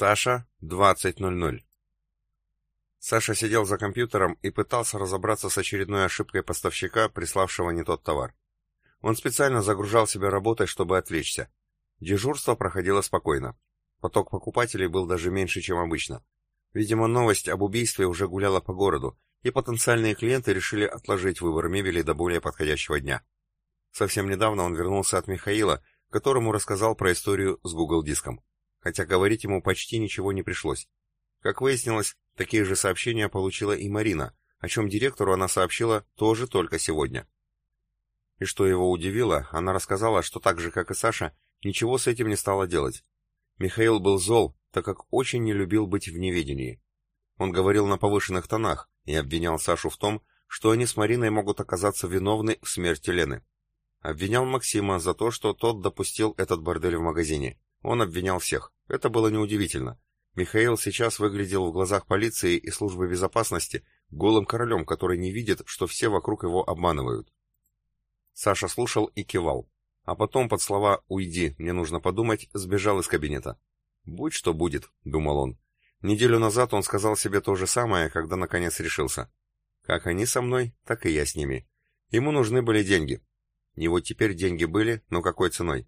Саша, 20.00. Саша сидел за компьютером и пытался разобраться с очередной ошибкой поставщика, приславшего не тот товар. Он специально загружал себя работой, чтобы отвлечься. Дежурство проходило спокойно. Поток покупателей был даже меньше, чем обычно. Видимо, новость об убийстве уже гуляла по городу, и потенциальные клиенты решили отложить выбор мебели до более подходящего дня. Совсем недавно он вернулся от Михаила, которому рассказал про историю с Google диском хотя говорить ему почти ничего не пришлось. Как выяснилось, такие же сообщения получила и Марина, о чем директору она сообщила тоже только сегодня. И что его удивило, она рассказала, что так же, как и Саша, ничего с этим не стала делать. Михаил был зол, так как очень не любил быть в неведении. Он говорил на повышенных тонах и обвинял Сашу в том, что они с Мариной могут оказаться виновны в смерти Лены. Обвинял Максима за то, что тот допустил этот бордель в магазине. Он обвинял всех. Это было неудивительно. Михаил сейчас выглядел в глазах полиции и службы безопасности голым королем, который не видит, что все вокруг его обманывают. Саша слушал и кивал. А потом под слова «Уйди, мне нужно подумать» сбежал из кабинета. «Будь что будет», — думал он. Неделю назад он сказал себе то же самое, когда наконец решился. Как они со мной, так и я с ними. Ему нужны были деньги. И вот теперь деньги были, но какой ценой?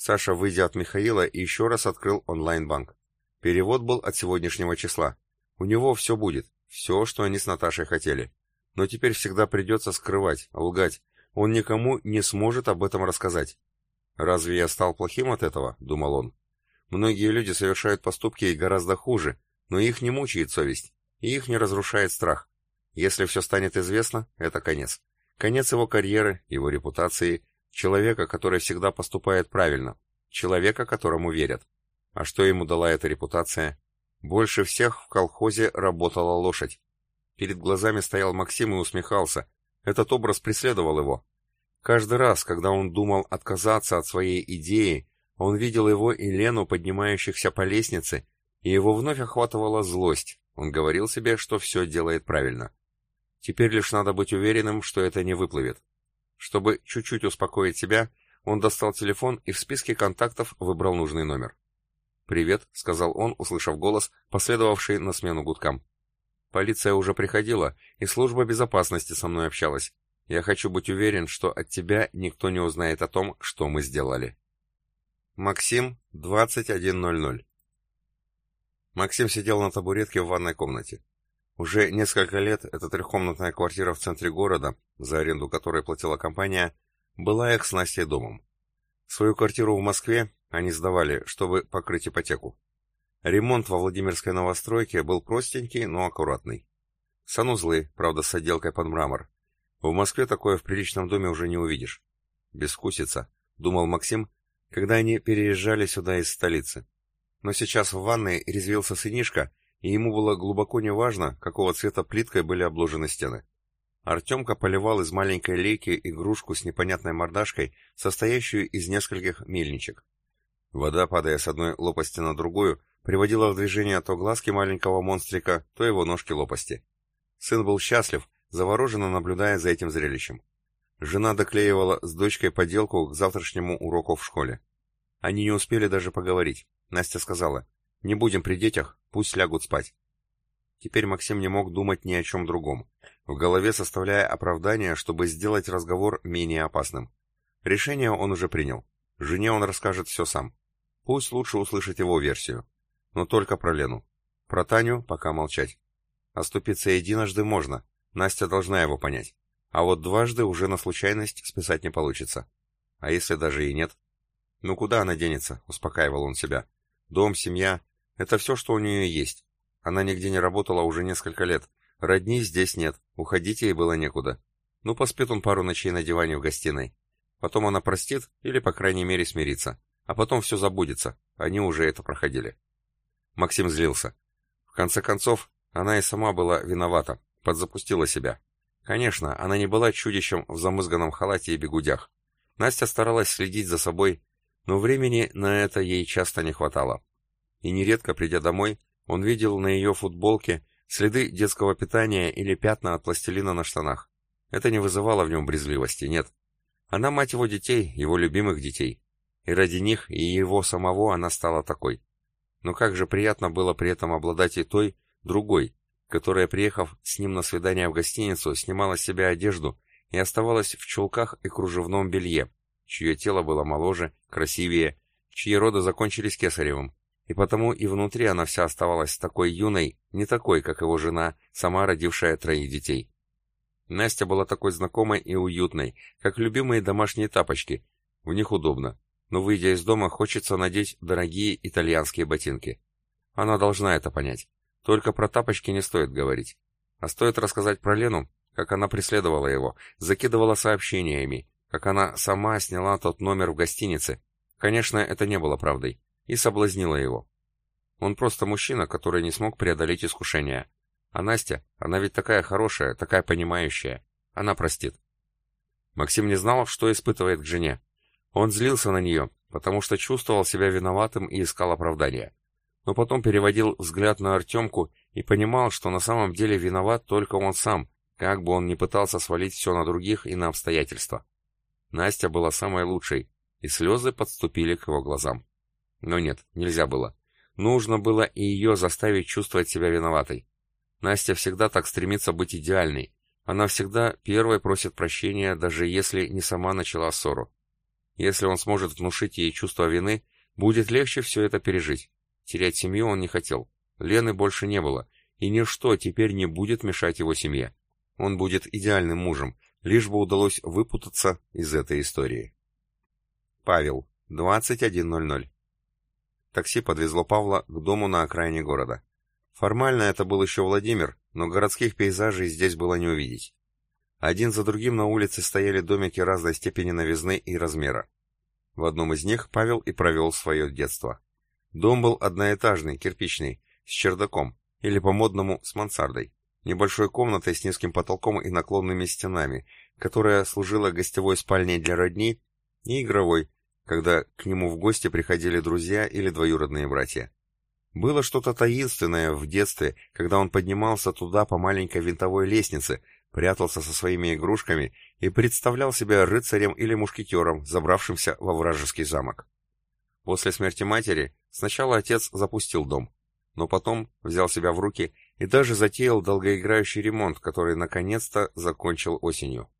Саша, выйдя от Михаила, еще раз открыл онлайн-банк. Перевод был от сегодняшнего числа. У него все будет, все, что они с Наташей хотели. Но теперь всегда придется скрывать, лгать. Он никому не сможет об этом рассказать. «Разве я стал плохим от этого?» — думал он. Многие люди совершают поступки гораздо хуже, но их не мучает совесть, и их не разрушает страх. Если все станет известно, это конец. Конец его карьеры, его репутации, Человека, который всегда поступает правильно. Человека, которому верят. А что ему дала эта репутация? Больше всех в колхозе работала лошадь. Перед глазами стоял Максим и усмехался. Этот образ преследовал его. Каждый раз, когда он думал отказаться от своей идеи, он видел его и Лену, поднимающихся по лестнице, и его вновь охватывала злость. Он говорил себе, что все делает правильно. Теперь лишь надо быть уверенным, что это не выплывет. Чтобы чуть-чуть успокоить себя, он достал телефон и в списке контактов выбрал нужный номер. «Привет», — сказал он, услышав голос, последовавший на смену гудкам. «Полиция уже приходила, и служба безопасности со мной общалась. Я хочу быть уверен, что от тебя никто не узнает о том, что мы сделали». Максим, 21.00 Максим сидел на табуретке в ванной комнате. Уже несколько лет эта трехкомнатная квартира в центре города, за аренду которой платила компания, была их с Настей домом. Свою квартиру в Москве они сдавали, чтобы покрыть ипотеку. Ремонт во Владимирской новостройке был простенький, но аккуратный. Санузлы, правда, с отделкой под мрамор. В Москве такое в приличном доме уже не увидишь. Бескусица, думал Максим, когда они переезжали сюда из столицы. Но сейчас в ванной резвился сынишка, и ему было глубоко неважно, какого цвета плиткой были обложены стены. Артемка поливал из маленькой лейки игрушку с непонятной мордашкой, состоящую из нескольких мельничек. Вода, падая с одной лопасти на другую, приводила в движение то глазки маленького монстрика, то его ножки-лопасти. Сын был счастлив, завороженно наблюдая за этим зрелищем. Жена доклеивала с дочкой поделку к завтрашнему уроку в школе. Они не успели даже поговорить. Настя сказала, «Не будем при детях, Пусть лягут спать. Теперь Максим не мог думать ни о чем другом, в голове составляя оправдание, чтобы сделать разговор менее опасным. Решение он уже принял. Жене он расскажет все сам. Пусть лучше услышать его версию. Но только про Лену. Про Таню пока молчать. Оступиться единожды можно, Настя должна его понять. А вот дважды уже на случайность списать не получится. А если даже и нет? Ну куда она денется, успокаивал он себя. Дом, семья, это все, что у нее есть. Она нигде не работала уже несколько лет. Родни здесь нет, уходить ей было некуда. Ну, поспит он пару ночей на диване в гостиной. Потом она простит или, по крайней мере, смирится. А потом все забудется. Они уже это проходили. Максим злился. В конце концов, она и сама была виновата, подзапустила себя. Конечно, она не была чудищем в замызганном халате и бегудях. Настя старалась следить за собой, но времени на это ей часто не хватало и нередко, придя домой, он видел на ее футболке следы детского питания или пятна от пластилина на штанах. Это не вызывало в нем брезгливости, нет. Она мать его детей, его любимых детей. И ради них и его самого она стала такой. Но как же приятно было при этом обладать и той, другой, которая, приехав с ним на свидание в гостиницу, снимала с себя одежду и оставалась в чулках и кружевном белье, чье тело было моложе, красивее, чьи роды закончились кесаревым, и потому и внутри она вся оставалась такой юной, не такой, как его жена, сама родившая троих детей. Настя была такой знакомой и уютной, как любимые домашние тапочки. В них удобно, но выйдя из дома, хочется надеть дорогие итальянские ботинки. Она должна это понять. Только про тапочки не стоит говорить. А стоит рассказать про Лену, как она преследовала его, закидывала сообщениями, как она сама сняла тот номер в гостинице. Конечно, это не было правдой. И соблазнила его. Он просто мужчина, который не смог преодолеть искушение. А Настя, она ведь такая хорошая, такая понимающая. Она простит. Максим не знал, что испытывает к жене. Он злился на нее, потому что чувствовал себя виноватым и искал оправдания. Но потом переводил взгляд на Артемку и понимал, что на самом деле виноват только он сам, как бы он ни пытался свалить все на других и на обстоятельства. Настя была самой лучшей, и слезы подступили к его глазам. Но нет, нельзя было. Нужно было и ее заставить чувствовать себя виноватой. Настя всегда так стремится быть идеальной. Она всегда первой просит прощения, даже если не сама начала ссору. Если он сможет внушить ей чувство вины, будет легче все это пережить. Терять семью он не хотел. Лены больше не было, и ничто теперь не будет мешать его семье. Он будет идеальным мужем, лишь бы удалось выпутаться из этой истории. Павел, 21.00 Такси подвезло Павла к дому на окраине города. Формально это был еще Владимир, но городских пейзажей здесь было не увидеть. Один за другим на улице стояли домики разной степени новизны и размера. В одном из них Павел и провел свое детство. Дом был одноэтажный, кирпичный, с чердаком, или по-модному с мансардой, небольшой комнатой с низким потолком и наклонными стенами, которая служила гостевой спальней для родни и игровой, когда к нему в гости приходили друзья или двоюродные братья. Было что-то таинственное в детстве, когда он поднимался туда по маленькой винтовой лестнице, прятался со своими игрушками и представлял себя рыцарем или мушкетером, забравшимся во вражеский замок. После смерти матери сначала отец запустил дом, но потом взял себя в руки и даже затеял долгоиграющий ремонт, который наконец-то закончил осенью.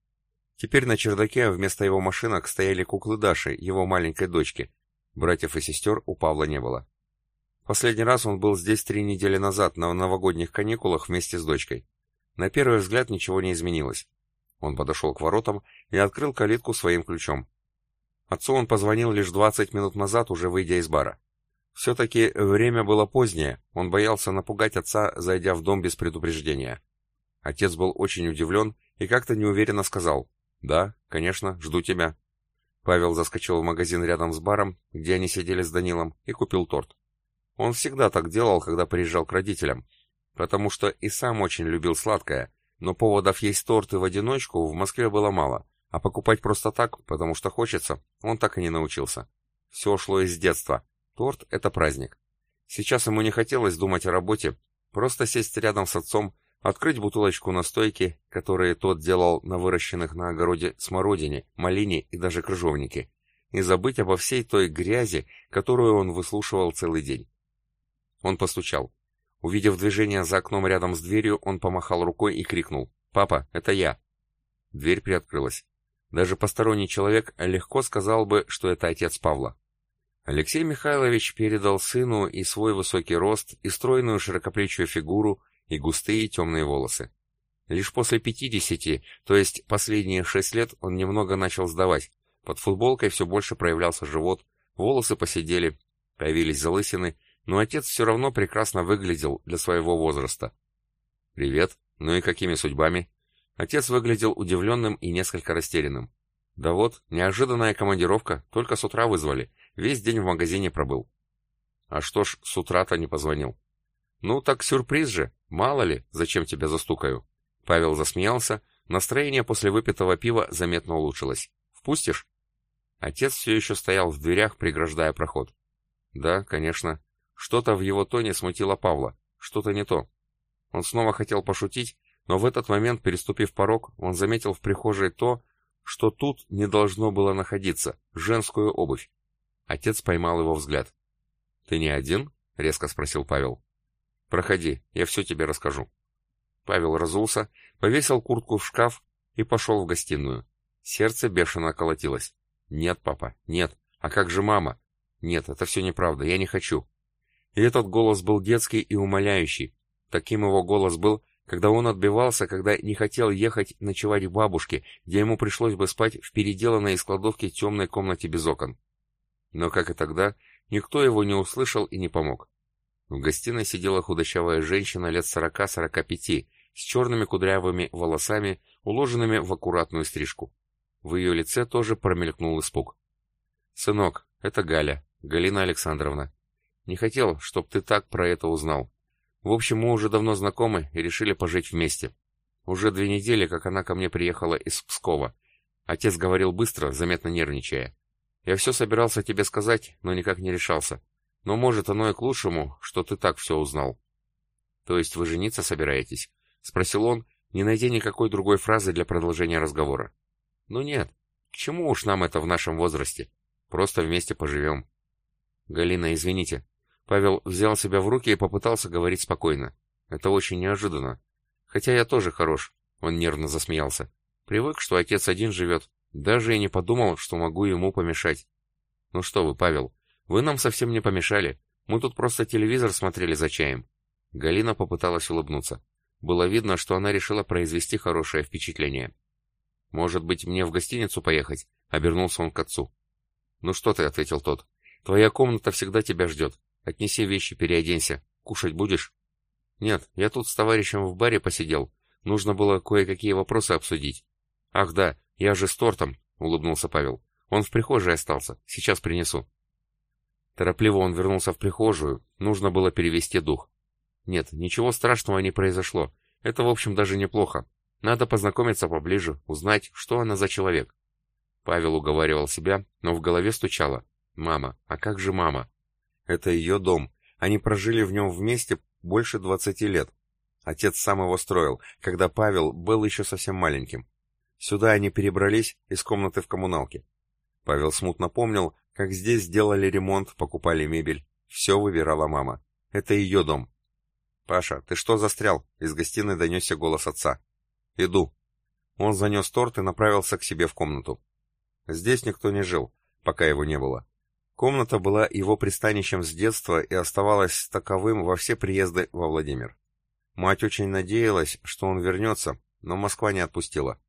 Теперь на чердаке вместо его машинок стояли куклы Даши, его маленькой дочки. Братьев и сестер у Павла не было. Последний раз он был здесь три недели назад, на новогодних каникулах вместе с дочкой. На первый взгляд ничего не изменилось. Он подошел к воротам и открыл калитку своим ключом. Отцу он позвонил лишь 20 минут назад, уже выйдя из бара. Все-таки время было позднее, он боялся напугать отца, зайдя в дом без предупреждения. Отец был очень удивлен и как-то неуверенно сказал «Да, конечно, жду тебя». Павел заскочил в магазин рядом с баром, где они сидели с Данилом, и купил торт. Он всегда так делал, когда приезжал к родителям, потому что и сам очень любил сладкое, но поводов есть торты в одиночку в Москве было мало, а покупать просто так, потому что хочется, он так и не научился. Все шло из детства. Торт — это праздник. Сейчас ему не хотелось думать о работе, просто сесть рядом с отцом, открыть бутылочку настойки, которые тот делал на выращенных на огороде смородине, малине и даже крыжовнике, и забыть обо всей той грязи, которую он выслушивал целый день. Он постучал. Увидев движение за окном рядом с дверью, он помахал рукой и крикнул «Папа, это я!». Дверь приоткрылась. Даже посторонний человек легко сказал бы, что это отец Павла. Алексей Михайлович передал сыну и свой высокий рост, и стройную широкоплечую фигуру, и густые темные волосы. Лишь после пятидесяти, то есть последние шесть лет, он немного начал сдавать. Под футболкой все больше проявлялся живот, волосы посидели, появились залысины, но отец все равно прекрасно выглядел для своего возраста. «Привет. Ну и какими судьбами?» Отец выглядел удивленным и несколько растерянным. «Да вот, неожиданная командировка, только с утра вызвали. Весь день в магазине пробыл». «А что ж, с утра-то не позвонил?» «Ну так сюрприз же. Мало ли, зачем тебя застукаю?» Павел засмеялся. Настроение после выпитого пива заметно улучшилось. «Впустишь?» Отец все еще стоял в дверях, преграждая проход. «Да, конечно. Что-то в его тоне смутило Павла, что-то не то. Он снова хотел пошутить, но в этот момент, переступив порог, он заметил в прихожей то, что тут не должно было находиться, женскую обувь. Отец поймал его взгляд. «Ты не один? резко спросил Павел. Проходи, я все тебе расскажу. Павел разулся, повесил куртку в шкаф и пошел в гостиную. Сердце бешено колотилось. Нет, папа, нет. А как же мама? Нет, это все неправда, я не хочу. И этот голос был детский и умоляющий. Таким его голос был, когда он отбивался, когда не хотел ехать ночевать к бабушке, где ему пришлось бы спать в переделанной из кладовки темной комнате без окон. Но, как и тогда, никто его не услышал и не помог. В гостиной сидела худощавая женщина лет сорока-сорока пяти, с черными кудрявыми волосами, уложенными в аккуратную стрижку. В ее лице тоже промелькнул испуг. «Сынок, это Галя, Галина Александровна. Не хотел, чтоб ты так про это узнал. В общем, мы уже давно знакомы и решили пожить вместе. Уже две недели, как она ко мне приехала из Пскова. Отец говорил быстро, заметно нервничая. Я все собирался тебе сказать, но никак не решался. Но может оно и к лучшему, что ты так все узнал. То есть вы жениться собираетесь? Спросил он, не найдя никакой другой фразы для продолжения разговора. Ну нет, к чему уж нам это в нашем возрасте? Просто вместе поживем. Галина, извините. Павел взял себя в руки и попытался говорить спокойно. Это очень неожиданно. Хотя я тоже хорош. Он нервно засмеялся. Привык, что отец один живет. Даже и не подумал, что могу ему помешать. Ну что вы, Павел, вы нам совсем не помешали. Мы тут просто телевизор смотрели за чаем. Галина попыталась улыбнуться. Было видно, что она решила произвести хорошее впечатление. «Может быть, мне в гостиницу поехать?» — обернулся он к отцу. «Ну что ты?» — ответил тот. «Твоя комната всегда тебя ждет. Отнеси вещи, переоденься. Кушать будешь?» «Нет, я тут с товарищем в баре посидел. Нужно было кое-какие вопросы обсудить». «Ах да, я же с тортом», — улыбнулся Павел. «Он в прихожей остался. Сейчас принесу». Торопливо он вернулся в прихожую. Нужно было перевести дух. Нет, ничего страшного не произошло. Это, в общем, даже неплохо. Надо познакомиться поближе, узнать, что она за человек. Павел уговаривал себя, но в голове стучало. Мама, а как же мама? Это ее дом. Они прожили в нем вместе больше двадцати лет. Отец сам его строил, когда Павел был еще совсем маленьким. Сюда они перебрались из комнаты в коммуналке. Павел смутно помнил, как здесь сделали ремонт, покупали мебель. Все выбирала мама. Это ее дом. «Паша, ты что застрял?» Из гостиной донесся голос отца. «Иду». Он занес торт и направился к себе в комнату. Здесь никто не жил, пока его не было. Комната была его пристанищем с детства и оставалась таковым во все приезды во Владимир. Мать очень надеялась, что он вернется, но Москва не отпустила.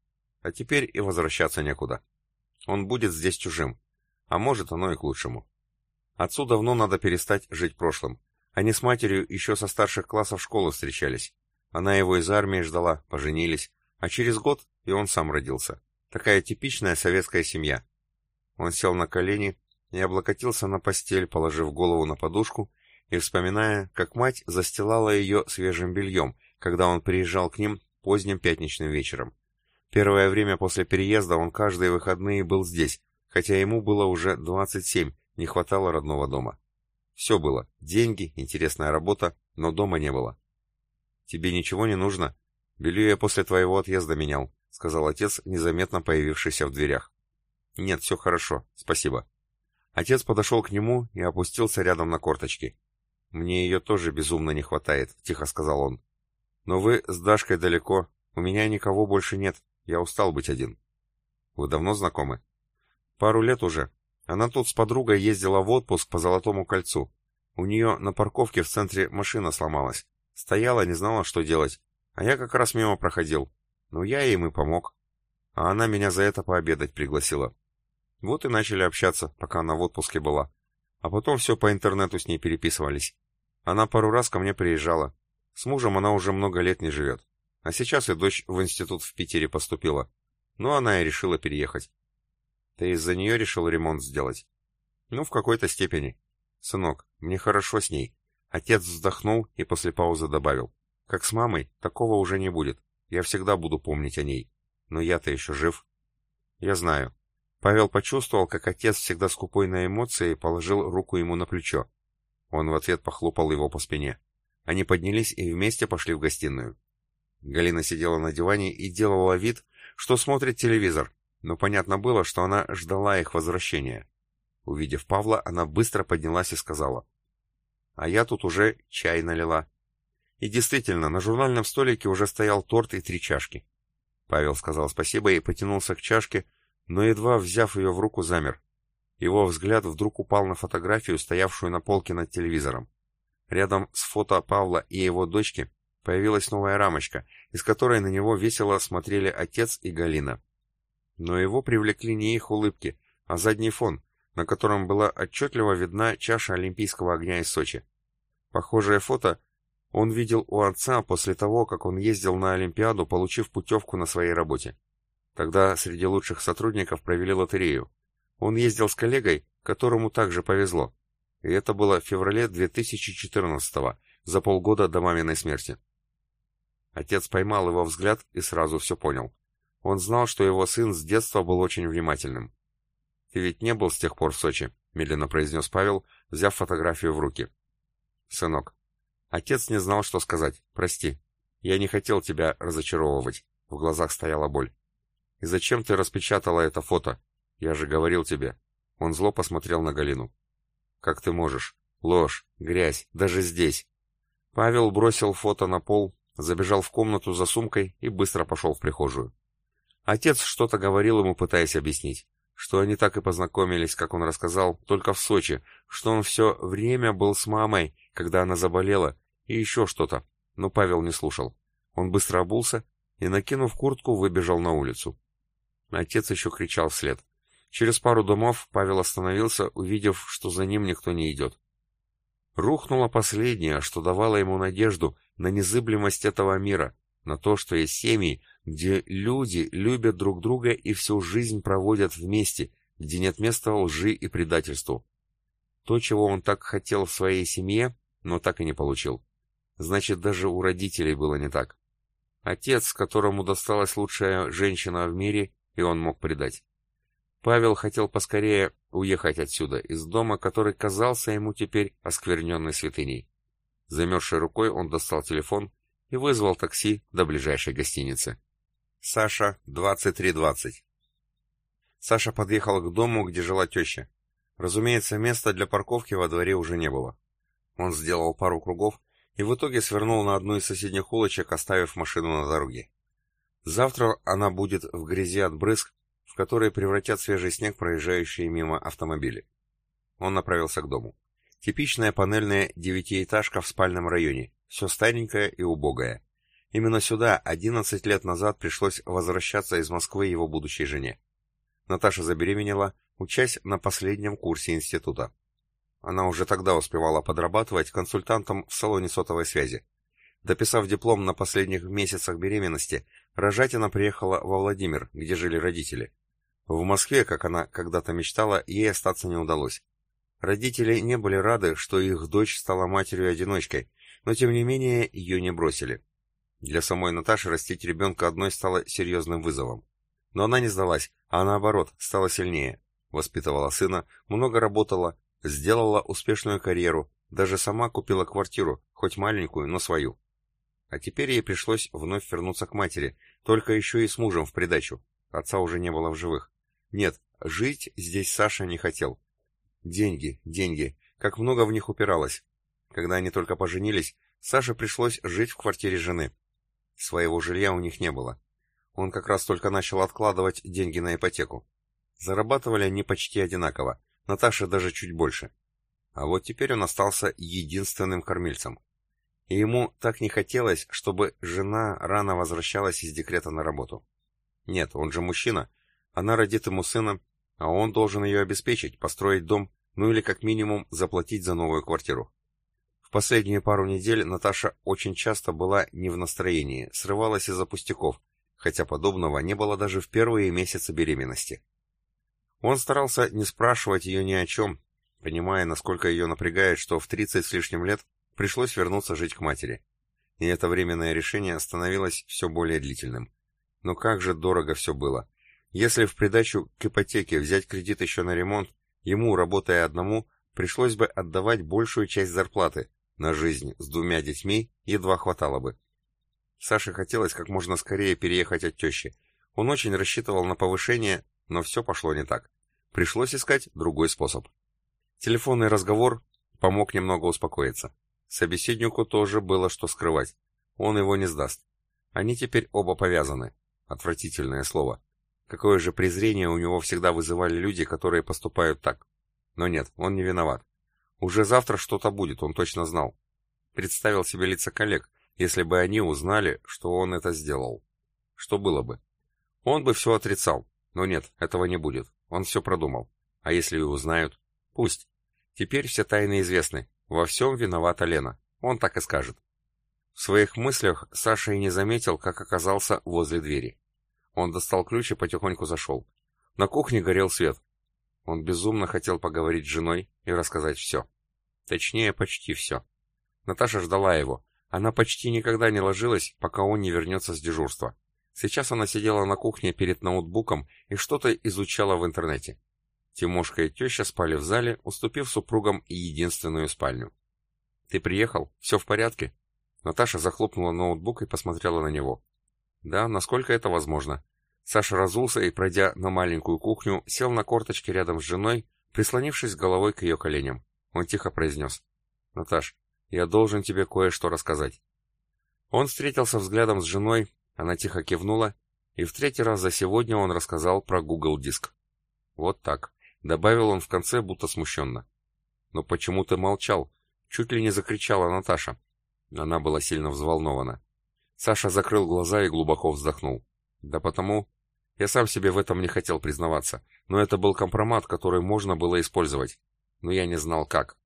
А теперь и возвращаться некуда. Он будет здесь чужим. А может, оно и к лучшему. Отцу давно надо перестать жить прошлым. Они с матерью еще со старших классов школы встречались. Она его из армии ждала, поженились. А через год и он сам родился. Такая типичная советская семья. Он сел на колени и облокотился на постель, положив голову на подушку и вспоминая, как мать застилала ее свежим бельем, когда он приезжал к ним поздним пятничным вечером. Первое время после переезда он каждые выходные был здесь, хотя ему было уже 27, не хватало родного дома. Все было. Деньги, интересная работа, но дома не было. «Тебе ничего не нужно?» «Белье я после твоего отъезда менял», — сказал отец, незаметно появившийся в дверях. «Нет, все хорошо, спасибо». Отец подошел к нему и опустился рядом на корточки. «Мне ее тоже безумно не хватает», — тихо сказал он. «Но вы с Дашкой далеко. У меня никого больше нет. Я устал быть один». «Вы давно знакомы?» «Пару лет уже. Она тут с подругой ездила в отпуск по Золотому кольцу. У нее на парковке в центре машина сломалась. Стояла, не знала, что делать. А я как раз мимо проходил. Ну, я им и помог. А она меня за это пообедать пригласила. Вот и начали общаться, пока она в отпуске была. А потом все по интернету с ней переписывались. Она пару раз ко мне приезжала. С мужем она уже много лет не живет. А сейчас и дочь в институт в Питере поступила. Ну, она и решила переехать. Ты из-за нее решил ремонт сделать? Ну, в какой-то степени. Сынок, мне хорошо с ней. Отец вздохнул и после паузы добавил. Как с мамой, такого уже не будет. Я всегда буду помнить о ней. Но я-то еще жив. Я знаю. Павел почувствовал, как отец, всегда скупой на эмоции, положил руку ему на плечо. Он в ответ похлопал его по спине. Они поднялись и вместе пошли в гостиную. Галина сидела на диване и делала вид, что смотрит телевизор, но понятно было, что она ждала их возвращения. Увидев Павла, она быстро поднялась и сказала. а я тут уже чай налила. И действительно, на журнальном столике уже стоял торт и три чашки. Павел сказал спасибо и потянулся к чашке, но едва взяв ее в руку, замер. Его взгляд вдруг упал на фотографию, стоявшую на полке над телевизором. Рядом с фото Павла и его дочки появилась новая рамочка, из которой на него весело смотрели отец и Галина. Но его привлекли не их улыбки, а задний фон, на котором была отчетливо видна чаша Олимпийского огня из Сочи. Похожее фото он видел у отца после того, как он ездил на Олимпиаду, получив путевку на своей работе. Тогда среди лучших сотрудников провели лотерею. Он ездил с коллегой, которому также повезло. И это было в феврале 2014 за полгода до маминой смерти. Отец поймал его взгляд и сразу все понял. Он знал, что его сын с детства был очень внимательным. «Ты ведь не был с тех пор в Сочи», — медленно произнес Павел, взяв фотографию в руки. «Сынок, Отец не знал, что сказать. «Прости. Я не хотел тебя разочаровывать». В глазах стояла боль. «И зачем ты распечатала это фото? Я же говорил тебе». Он зло посмотрел на Галину. «Как ты можешь? Ложь, грязь, даже здесь». Павел бросил фото на пол, забежал в комнату за сумкой и быстро пошел в прихожую. Отец что-то говорил ему, пытаясь объяснить что они так и познакомились, как он рассказал, только в Сочи, что он все время был с мамой, когда она заболела, и еще что-то, но Павел не слушал. Он быстро обулся и, накинув куртку, выбежал на улицу. Отец еще кричал вслед. Через пару домов Павел остановился, увидев, что за ним никто не идет. Рухнуло последнее, что давало ему надежду на незыблемость этого мира, на то, что есть семьи, где люди любят друг друга и всю жизнь проводят вместе, где нет места лжи и предательству. То, чего он так хотел в своей семье, но так и не получил. Значит, даже у родителей было не так. Отец, которому досталась лучшая женщина в мире, и он мог предать. Павел хотел поскорее уехать отсюда, из дома, который казался ему теперь оскверненной святыней. Замерзшей рукой он достал телефон и вызвал такси до ближайшей гостиницы. Саша, 2320. Саша подъехал к дому, где жила теща. Разумеется, места для парковки во дворе уже не было. Он сделал пару кругов и в итоге свернул на одну из соседних улочек, оставив машину на дороге. Завтра она будет в грязи от брызг, которые превратят свежий снег проезжающие мимо автомобили. Он направился к дому. Типичная панельная девятиэтажка в спальном районе, все старенькое и убогое. Именно сюда 11 лет назад пришлось возвращаться из Москвы его будущей жене. Наташа забеременела, учась на последнем курсе института. Она уже тогда успевала подрабатывать консультантом в салоне сотовой связи. Дописав диплом на последних месяцах беременности, Рожатина приехала во Владимир, где жили родители. В Москве, как она когда-то мечтала, ей остаться не удалось. Родители не были рады, что их дочь стала матерью-одиночкой, но тем не менее ее не бросили. Для самой Наташи растить ребенка одной стало серьезным вызовом. Но она не сдалась, а наоборот, стала сильнее. Воспитывала сына, много работала, сделала успешную карьеру, даже сама купила квартиру, хоть маленькую, но свою. А теперь ей пришлось вновь вернуться к матери, только еще и с мужем в придачу. Отца уже не было в живых. Нет, жить здесь Саша не хотел. Деньги, деньги, как много в них упиралось. Когда они только поженились, Саше пришлось жить в квартире жены. Своего жилья у них не было. Он как раз только начал откладывать деньги на ипотеку. Зарабатывали они почти одинаково, Наташа даже чуть больше. А вот теперь он остался единственным кормильцем. И ему так не хотелось, чтобы жена рано возвращалась из декрета на работу. Нет, он же мужчина. Она родит ему сына, а он должен ее обеспечить, построить дом, ну или как минимум заплатить за новую квартиру. В последние пару недель Наташа очень часто была не в настроении, срывалась из-за пустяков, хотя подобного не было даже в первые месяцы беременности. Он старался не спрашивать ее ни о чем, понимая, насколько ее напрягает, что в 30 с лишним лет пришлось вернуться жить к матери. И это временное решение становилось все более длительным. Но как же дорого все было. Если в придачу к ипотеке взять кредит еще на ремонт, ему, работая одному, пришлось бы отдавать большую часть зарплаты, на жизнь с двумя детьми едва хватало бы. Саше хотелось как можно скорее переехать от тещи. Он очень рассчитывал на повышение, но все пошло не так. Пришлось искать другой способ. Телефонный разговор помог немного успокоиться. Собеседнику тоже было что скрывать. Он его не сдаст. Они теперь оба повязаны. Отвратительное слово. Какое же презрение у него всегда вызывали люди, которые поступают так. Но нет, он не виноват. Уже завтра что-то будет, он точно знал. Представил себе лица коллег, если бы они узнали, что он это сделал. Что было бы? Он бы все отрицал. Но нет, этого не будет. Он все продумал. А если и узнают? Пусть. Теперь все тайны известны. Во всем виновата Лена. Он так и скажет. В своих мыслях Саша и не заметил, как оказался возле двери. Он достал ключ и потихоньку зашел. На кухне горел свет. Он безумно хотел поговорить с женой и рассказать все. Точнее, почти все. Наташа ждала его. Она почти никогда не ложилась, пока он не вернется с дежурства. Сейчас она сидела на кухне перед ноутбуком и что-то изучала в интернете. Тимошка и теща спали в зале, уступив супругам единственную спальню. «Ты приехал? Все в порядке?» Наташа захлопнула ноутбук и посмотрела на него. Да, насколько это возможно. Саша разулся и, пройдя на маленькую кухню, сел на корточки рядом с женой, прислонившись головой к ее коленям. Он тихо произнес. «Наташ, я должен тебе кое-что рассказать». Он встретился взглядом с женой, она тихо кивнула, и в третий раз за сегодня он рассказал про Google Диск. «Вот так», — добавил он в конце, будто смущенно. «Но почему ты молчал?» — чуть ли не закричала Наташа. Она была сильно взволнована. Саша закрыл глаза и глубоко вздохнул. Да потому... Я сам себе в этом не хотел признаваться, но это был компромат, который можно было использовать. Но я не знал как.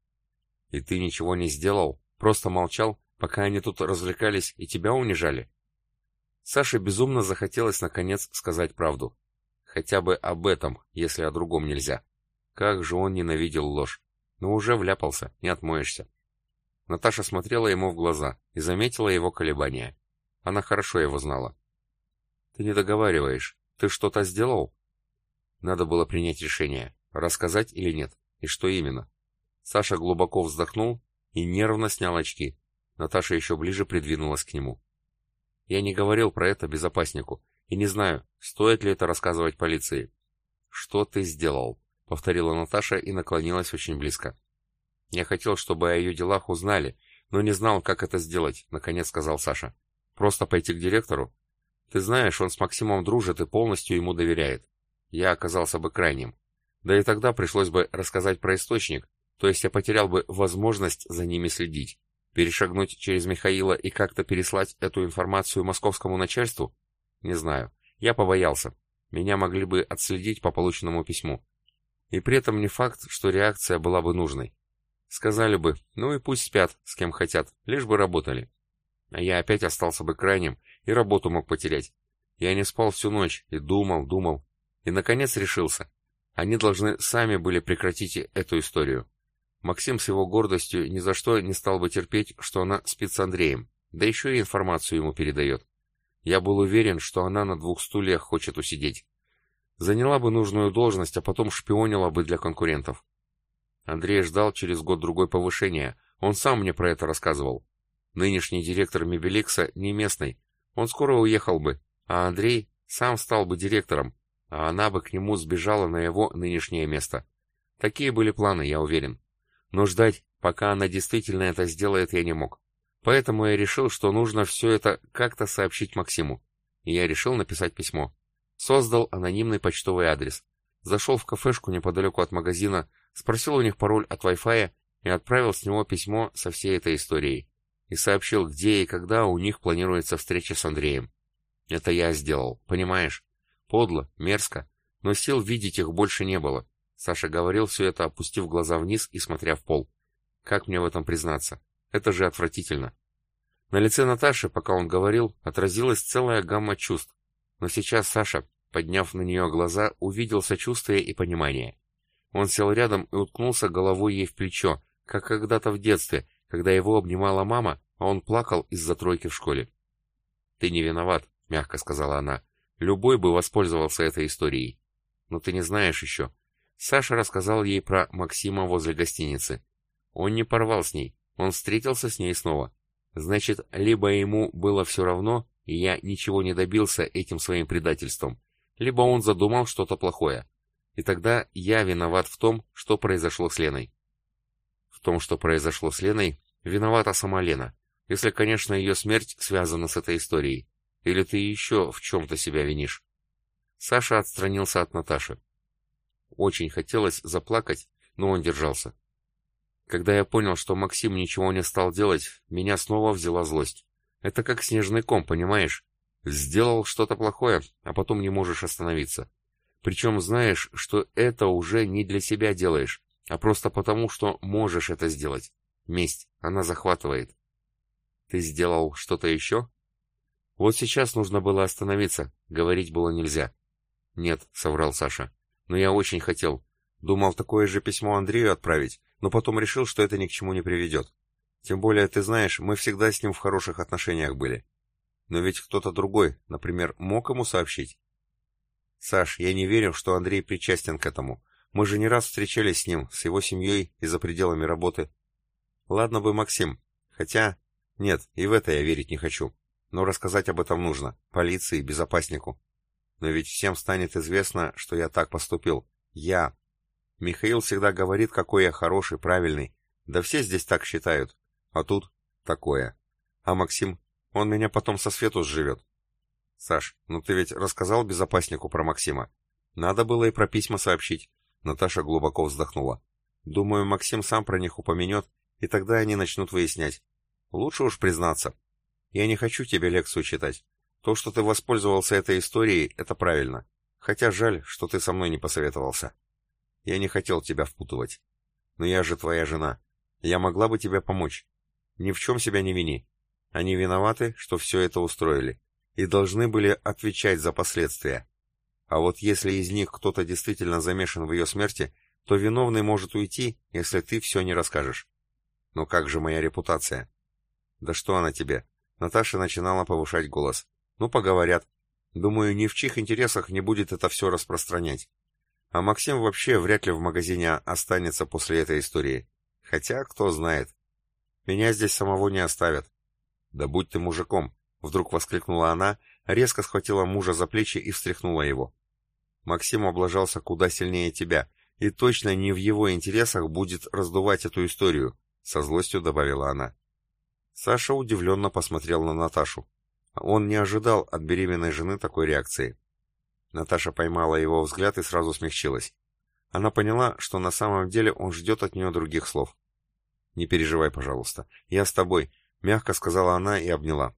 И ты ничего не сделал? Просто молчал, пока они тут развлекались и тебя унижали? Саше безумно захотелось наконец сказать правду. Хотя бы об этом, если о другом нельзя. Как же он ненавидел ложь. Но уже вляпался, не отмоешься. Наташа смотрела ему в глаза и заметила его колебания. Она хорошо его знала. «Ты не договариваешь. Ты что-то сделал?» Надо было принять решение, рассказать или нет, и что именно. Саша глубоко вздохнул и нервно снял очки. Наташа еще ближе придвинулась к нему. «Я не говорил про это безопаснику, и не знаю, стоит ли это рассказывать полиции». «Что ты сделал?» — повторила Наташа и наклонилась очень близко. «Я хотел, чтобы о ее делах узнали, но не знал, как это сделать», — наконец сказал Саша. Просто пойти к директору? Ты знаешь, он с Максимом дружит и полностью ему доверяет. Я оказался бы крайним. Да и тогда пришлось бы рассказать про источник, то есть я потерял бы возможность за ними следить. Перешагнуть через Михаила и как-то переслать эту информацию московскому начальству? Не знаю. Я побоялся. Меня могли бы отследить по полученному письму. И при этом не факт, что реакция была бы нужной. Сказали бы, ну и пусть спят, с кем хотят, лишь бы работали а я опять остался бы крайним и работу мог потерять. Я не спал всю ночь и думал, думал. И, наконец, решился. Они должны сами были прекратить эту историю. Максим с его гордостью ни за что не стал бы терпеть, что она спит с Андреем, да еще и информацию ему передает. Я был уверен, что она на двух стульях хочет усидеть. Заняла бы нужную должность, а потом шпионила бы для конкурентов. Андрей ждал через год-другой повышения, он сам мне про это рассказывал. Нынешний директор Мебеликса не местный, он скоро уехал бы, а Андрей сам стал бы директором, а она бы к нему сбежала на его нынешнее место. Такие были планы, я уверен. Но ждать, пока она действительно это сделает, я не мог. Поэтому я решил, что нужно все это как-то сообщить Максиму. И я решил написать письмо. Создал анонимный почтовый адрес. Зашел в кафешку неподалеку от магазина, спросил у них пароль от Wi-Fi и отправил с него письмо со всей этой историей и сообщил, где и когда у них планируется встреча с Андреем. Это я сделал, понимаешь? Подло, мерзко, но сил видеть их больше не было. Саша говорил все это, опустив глаза вниз и смотря в пол. Как мне в этом признаться? Это же отвратительно. На лице Наташи, пока он говорил, отразилась целая гамма чувств. Но сейчас Саша, подняв на нее глаза, увидел сочувствие и понимание. Он сел рядом и уткнулся головой ей в плечо, как когда-то в детстве, когда его обнимала мама, а он плакал из-за тройки в школе. «Ты не виноват», — мягко сказала она. «Любой бы воспользовался этой историей. Но ты не знаешь еще». Саша рассказал ей про Максима возле гостиницы. Он не порвал с ней, он встретился с ней снова. Значит, либо ему было все равно, и я ничего не добился этим своим предательством, либо он задумал что-то плохое. И тогда я виноват в том, что произошло с Леной том, что произошло с Леной, виновата сама Лена, если, конечно, ее смерть связана с этой историей. Или ты еще в чем-то себя винишь?» Саша отстранился от Наташи. Очень хотелось заплакать, но он держался. Когда я понял, что Максим ничего не стал делать, меня снова взяла злость. Это как снежный ком, понимаешь? Сделал что-то плохое, а потом не можешь остановиться. Причем знаешь, что это уже не для себя делаешь, а просто потому, что можешь это сделать. Месть, она захватывает. Ты сделал что-то еще? Вот сейчас нужно было остановиться, говорить было нельзя. Нет, соврал Саша. Но я очень хотел. Думал такое же письмо Андрею отправить, но потом решил, что это ни к чему не приведет. Тем более, ты знаешь, мы всегда с ним в хороших отношениях были. Но ведь кто-то другой, например, мог ему сообщить? Саш, я не верю, что Андрей причастен к этому. Мы же не раз встречались с ним, с его семьей и за пределами работы. Ладно бы Максим. Хотя... Нет, и в это я верить не хочу. Но рассказать об этом нужно. Полиции, безопаснику. Но ведь всем станет известно, что я так поступил. Я. Михаил всегда говорит, какой я хороший, правильный. Да все здесь так считают. А тут такое. А Максим, он меня потом со свету сживет. Саш, ну ты ведь рассказал безопаснику про Максима? Надо было и про письма сообщить. Наташа глубоко вздохнула. Думаю, Максим сам про них упомянет, и тогда они начнут выяснять. Лучше уж признаться. Я не хочу тебе лекцию читать. То, что ты воспользовался этой историей, это правильно. Хотя жаль, что ты со мной не посоветовался. Я не хотел тебя впутывать. Но я же твоя жена. Я могла бы тебе помочь. Ни в чем себя не вини. Они виноваты, что все это устроили и должны были отвечать за последствия. А вот если из них кто-то действительно замешан в ее смерти, то виновный может уйти, если ты все не расскажешь. Но как же моя репутация? Да что она тебе? Наташа начинала повышать голос. Ну, поговорят. Думаю, ни в чьих интересах не будет это все распространять. А Максим вообще вряд ли в магазине останется после этой истории. Хотя, кто знает. Меня здесь самого не оставят. Да будь ты мужиком, Вдруг воскликнула она, резко схватила мужа за плечи и встряхнула его. Максим облажался куда сильнее тебя, и точно не в его интересах будет раздувать эту историю, со злостью добавила она. Саша удивленно посмотрел на Наташу. Он не ожидал от беременной жены такой реакции. Наташа поймала его взгляд и сразу смягчилась. Она поняла, что на самом деле он ждет от нее других слов. «Не переживай, пожалуйста. Я с тобой», — мягко сказала она и обняла.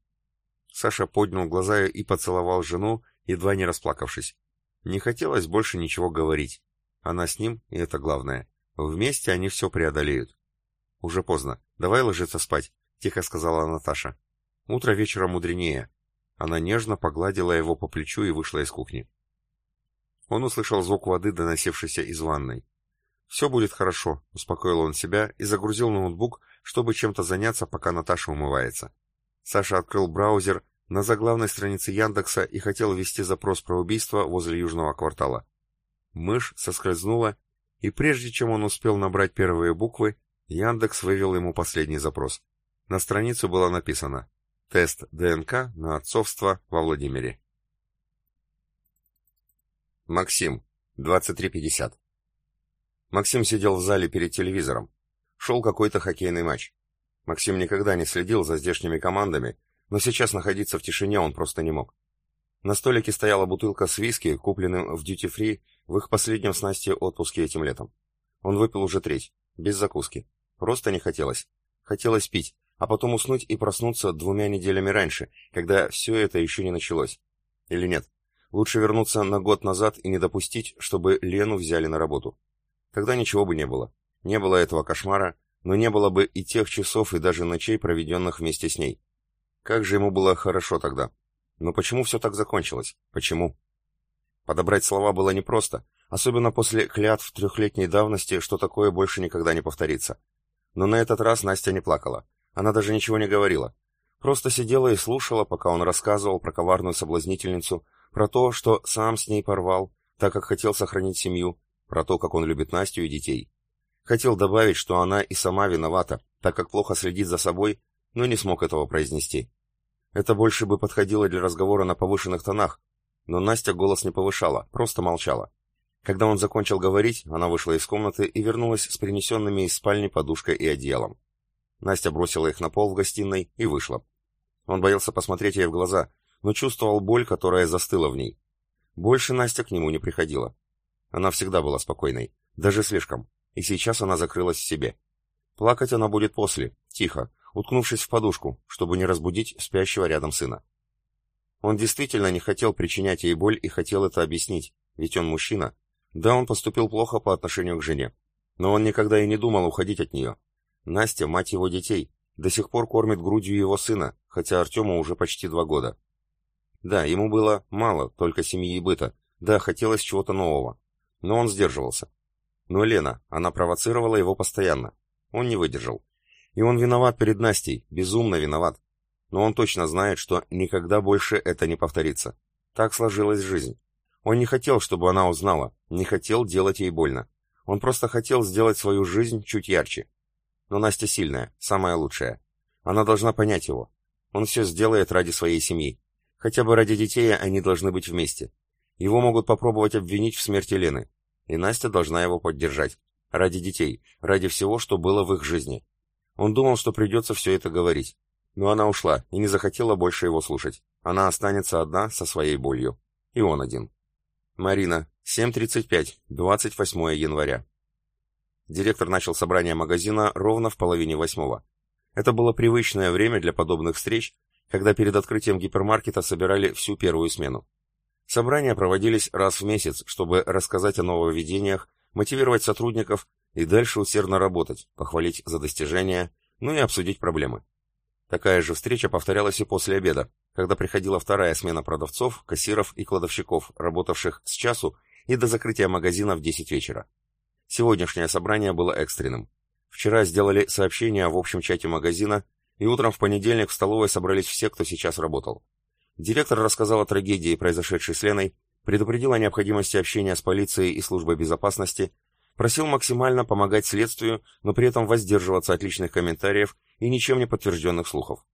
Саша поднял глаза и поцеловал жену, едва не расплакавшись. Не хотелось больше ничего говорить. Она с ним, и это главное. Вместе они все преодолеют. «Уже поздно. Давай ложиться спать», — тихо сказала Наташа. «Утро вечера мудренее». Она нежно погладила его по плечу и вышла из кухни. Он услышал звук воды, доносившийся из ванной. «Все будет хорошо», — успокоил он себя и загрузил ноутбук, чтобы чем-то заняться, пока Наташа умывается. Саша открыл браузер на заглавной странице Яндекса и хотел ввести запрос про убийство возле Южного квартала. Мышь соскользнула, и прежде чем он успел набрать первые буквы, Яндекс вывел ему последний запрос. На страницу было написано «Тест ДНК на отцовство во Владимире». Максим, 23.50 Максим сидел в зале перед телевизором. Шел какой-то хоккейный матч. Максим никогда не следил за здешними командами, но сейчас находиться в тишине он просто не мог. На столике стояла бутылка с виски, купленным в дьюти-фри в их последнем снасти отпуске этим летом. Он выпил уже треть, без закуски. Просто не хотелось. Хотелось пить, а потом уснуть и проснуться двумя неделями раньше, когда все это еще не началось. Или нет? Лучше вернуться на год назад и не допустить, чтобы Лену взяли на работу. Тогда ничего бы не было. Не было этого кошмара, но не было бы и тех часов и даже ночей, проведенных вместе с ней. Как же ему было хорошо тогда. Но почему все так закончилось? Почему? Подобрать слова было непросто, особенно после клятв трехлетней давности, что такое больше никогда не повторится. Но на этот раз Настя не плакала. Она даже ничего не говорила. Просто сидела и слушала, пока он рассказывал про коварную соблазнительницу, про то, что сам с ней порвал, так как хотел сохранить семью, про то, как он любит Настю и детей. Хотел добавить, что она и сама виновата, так как плохо следит за собой, но не смог этого произнести. Это больше бы подходило для разговора на повышенных тонах, но Настя голос не повышала, просто молчала. Когда он закончил говорить, она вышла из комнаты и вернулась с принесенными из спальни подушкой и одеялом. Настя бросила их на пол в гостиной и вышла. Он боялся посмотреть ей в глаза, но чувствовал боль, которая застыла в ней. Больше Настя к нему не приходила. Она всегда была спокойной, даже слишком, и сейчас она закрылась в себе. Плакать она будет после, тихо, уткнувшись в подушку, чтобы не разбудить спящего рядом сына. Он действительно не хотел причинять ей боль и хотел это объяснить, ведь он мужчина. Да, он поступил плохо по отношению к жене, но он никогда и не думал уходить от нее. Настя, мать его детей, до сих пор кормит грудью его сына, хотя Артему уже почти два года. Да, ему было мало только семьи и быта, да, хотелось чего-то нового, но он сдерживался. Но Лена, она провоцировала его постоянно. Он не выдержал. И он виноват перед Настей, безумно виноват. Но он точно знает, что никогда больше это не повторится. Так сложилась жизнь. Он не хотел, чтобы она узнала, не хотел делать ей больно. Он просто хотел сделать свою жизнь чуть ярче. Но Настя сильная, самая лучшая. Она должна понять его. Он все сделает ради своей семьи. Хотя бы ради детей они должны быть вместе. Его могут попробовать обвинить в смерти Лены. И Настя должна его поддержать. Ради детей, ради всего, что было в их жизни. Он думал, что придется все это говорить. Но она ушла и не захотела больше его слушать. Она останется одна со своей болью. И он один. Марина, 7.35, 28 января. Директор начал собрание магазина ровно в половине восьмого. Это было привычное время для подобных встреч, когда перед открытием гипермаркета собирали всю первую смену. Собрания проводились раз в месяц, чтобы рассказать о нововведениях, мотивировать сотрудников и дальше усердно работать, похвалить за достижения, ну и обсудить проблемы. Такая же встреча повторялась и после обеда, когда приходила вторая смена продавцов, кассиров и кладовщиков, работавших с часу и до закрытия магазина в 10 вечера. Сегодняшнее собрание было экстренным. Вчера сделали сообщение в общем чате магазина, и утром в понедельник в столовой собрались все, кто сейчас работал. Директор рассказал о трагедии, произошедшей с Леной, предупредил о необходимости общения с полицией и службой безопасности, просил максимально помогать следствию, но при этом воздерживаться от личных комментариев и ничем не подтвержденных слухов.